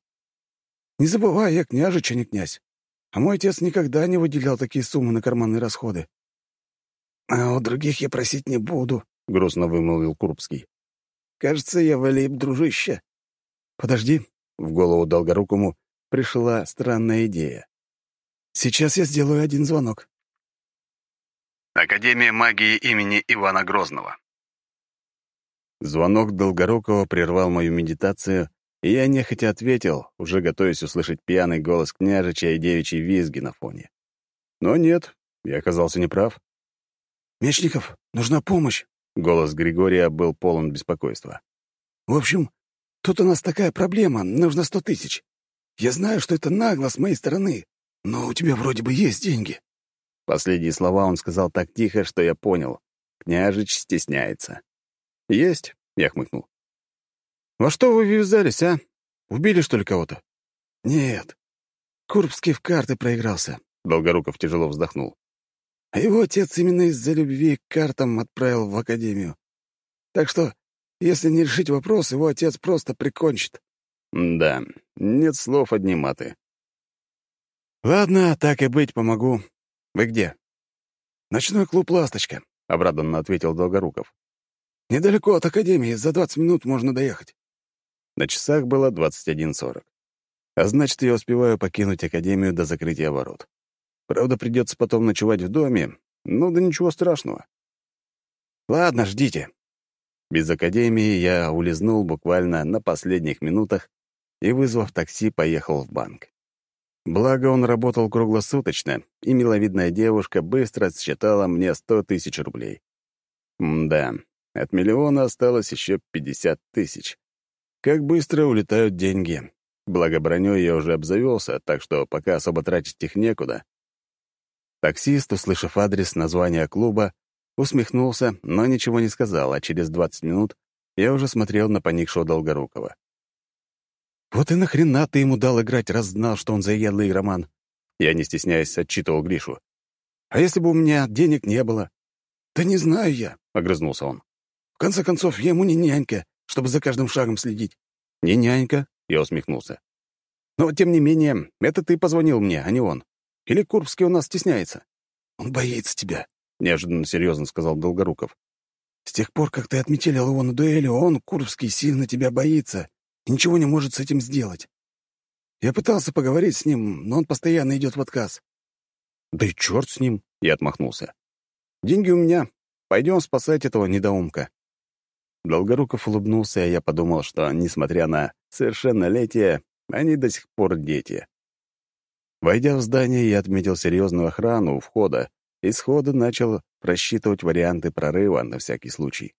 «Не забывай, я княжич, а не князь. А мой отец никогда не выделял такие суммы на карманные расходы». «А у других я просить не буду», — грустно вымолвил Курбский. «Кажется, я валип, дружище». «Подожди», — в голову Долгорукому пришла странная идея. «Сейчас я сделаю один звонок». Академия магии имени Ивана Грозного. Звонок Долгорукова прервал мою медитацию, я нехотя ответил, уже готовясь услышать пьяный голос княжича и девичьи визги на фоне. Но нет, я оказался неправ. «Мечников, нужна помощь!» Голос Григория был полон беспокойства. «В общем, тут у нас такая проблема, нужно сто тысяч. Я знаю, что это нагло с моей стороны, но у тебя вроде бы есть деньги». Последние слова он сказал так тихо, что я понял. Княжич стесняется. «Есть», — я хмыкнул. «Во что вы ввязались, а? Убили, что ли, кого-то?» «Нет. Курбский в карты проигрался», — Долгоруков тяжело вздохнул. «А его отец именно из-за любви к картам отправил в академию. Так что, если не решить вопрос, его отец просто прикончит». «Да, нет слов, одни маты». «Ладно, так и быть, помогу. Вы где?» «Ночной клуб «Ласточка», — обрадованно ответил Долгоруков. «Недалеко от Академии, за 20 минут можно доехать». На часах было 21.40. А значит, я успеваю покинуть Академию до закрытия ворот. Правда, придется потом ночевать в доме, но да ничего страшного. Ладно, ждите. Без Академии я улизнул буквально на последних минутах и, вызвав такси, поехал в банк. Благо, он работал круглосуточно, и миловидная девушка быстро отсчитала мне 100 тысяч рублей. М да, от миллиона осталось еще 50 тысяч. Как быстро улетают деньги. Благо бронёй я уже обзавелся, так что пока особо тратить их некуда. Таксист, услышав адрес названия клуба, усмехнулся, но ничего не сказал, а через 20 минут я уже смотрел на поникшего Долгорукова. «Вот и нахрена ты ему дал играть, раз знал, что он заядлый роман?» Я, не стесняясь, отчитывал Гришу. «А если бы у меня денег не было?» «Да не знаю я», — огрызнулся он. «В конце концов, я ему не нянька, чтобы за каждым шагом следить». «Не нянька?» — я усмехнулся. «Но, тем не менее, это ты позвонил мне, а не он. Или Курбский у нас стесняется?» «Он боится тебя», — неожиданно серьезно сказал Долгоруков. «С тех пор, как ты отметелил его на дуэли, он, Курбский, сильно тебя боится и ничего не может с этим сделать. Я пытался поговорить с ним, но он постоянно идет в отказ». «Да и черт с ним!» — я отмахнулся. «Деньги у меня. Пойдем спасать этого недоумка». Долгоруков улыбнулся, а я подумал, что, несмотря на совершеннолетие, они до сих пор дети. Войдя в здание, я отметил серьезную охрану у входа и сходу начал просчитывать варианты прорыва на всякий случай.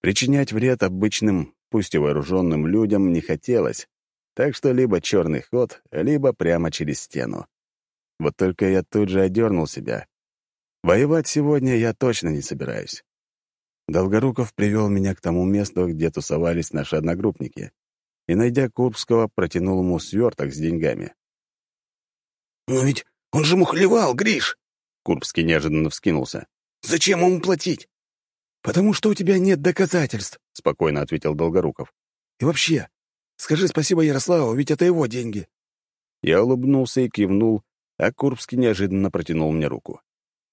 Причинять вред обычным, пусть и вооруженным людям, не хотелось, так что либо черный ход, либо прямо через стену. Вот только я тут же одернул себя. Воевать сегодня я точно не собираюсь. Долгоруков привел меня к тому месту, где тусовались наши одногруппники, и, найдя Курбского, протянул ему сверток с деньгами. «Но ведь он же мухлевал, Гриш!» Курбский неожиданно вскинулся. «Зачем ему платить?» «Потому что у тебя нет доказательств», — спокойно ответил Долгоруков. «И вообще, скажи спасибо Ярославу, ведь это его деньги». Я улыбнулся и кивнул, а Курбский неожиданно протянул мне руку.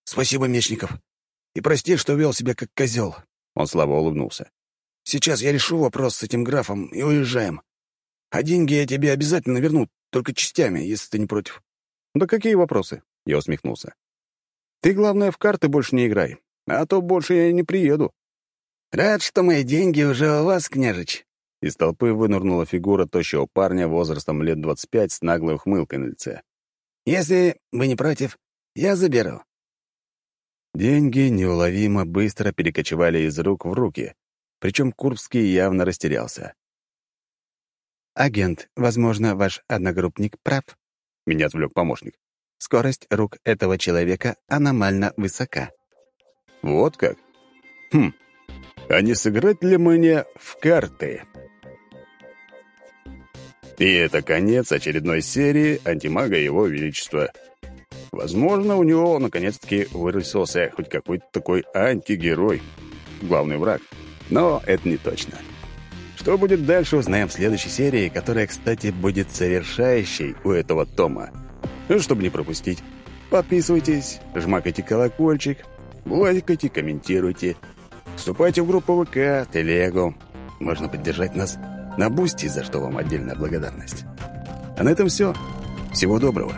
«Спасибо, Мечников. И прости, что вел себя как козел. Он слабо улыбнулся. «Сейчас я решу вопрос с этим графом и уезжаем. А деньги я тебе обязательно верну, только частями, если ты не против». «Да какие вопросы?» — я усмехнулся. «Ты, главное, в карты больше не играй, а то больше я не приеду». «Рад, что мои деньги уже у вас, княжич». Из толпы вынырнула фигура тощего парня возрастом лет двадцать пять с наглой ухмылкой на лице. «Если вы не против, я заберу. Деньги неуловимо быстро перекочевали из рук в руки, причем Курбский явно растерялся. «Агент, возможно, ваш одногруппник прав», — меня отвлек помощник. «Скорость рук этого человека аномально высока». «Вот как? Хм, а не сыграть ли мне в карты?» И это конец очередной серии «Антимага Его Величества». Возможно, у него наконец-таки вырисовался хоть какой-то такой антигерой, главный враг. Но это не точно. Что будет дальше, узнаем в следующей серии, которая, кстати, будет совершающей у этого тома. Ну, чтобы не пропустить, подписывайтесь, жмакайте колокольчик, лайкайте, комментируйте, вступайте в группу ВК, Телегу. Можно поддержать нас на Boosty, за что вам отдельная благодарность. А на этом все. Всего доброго.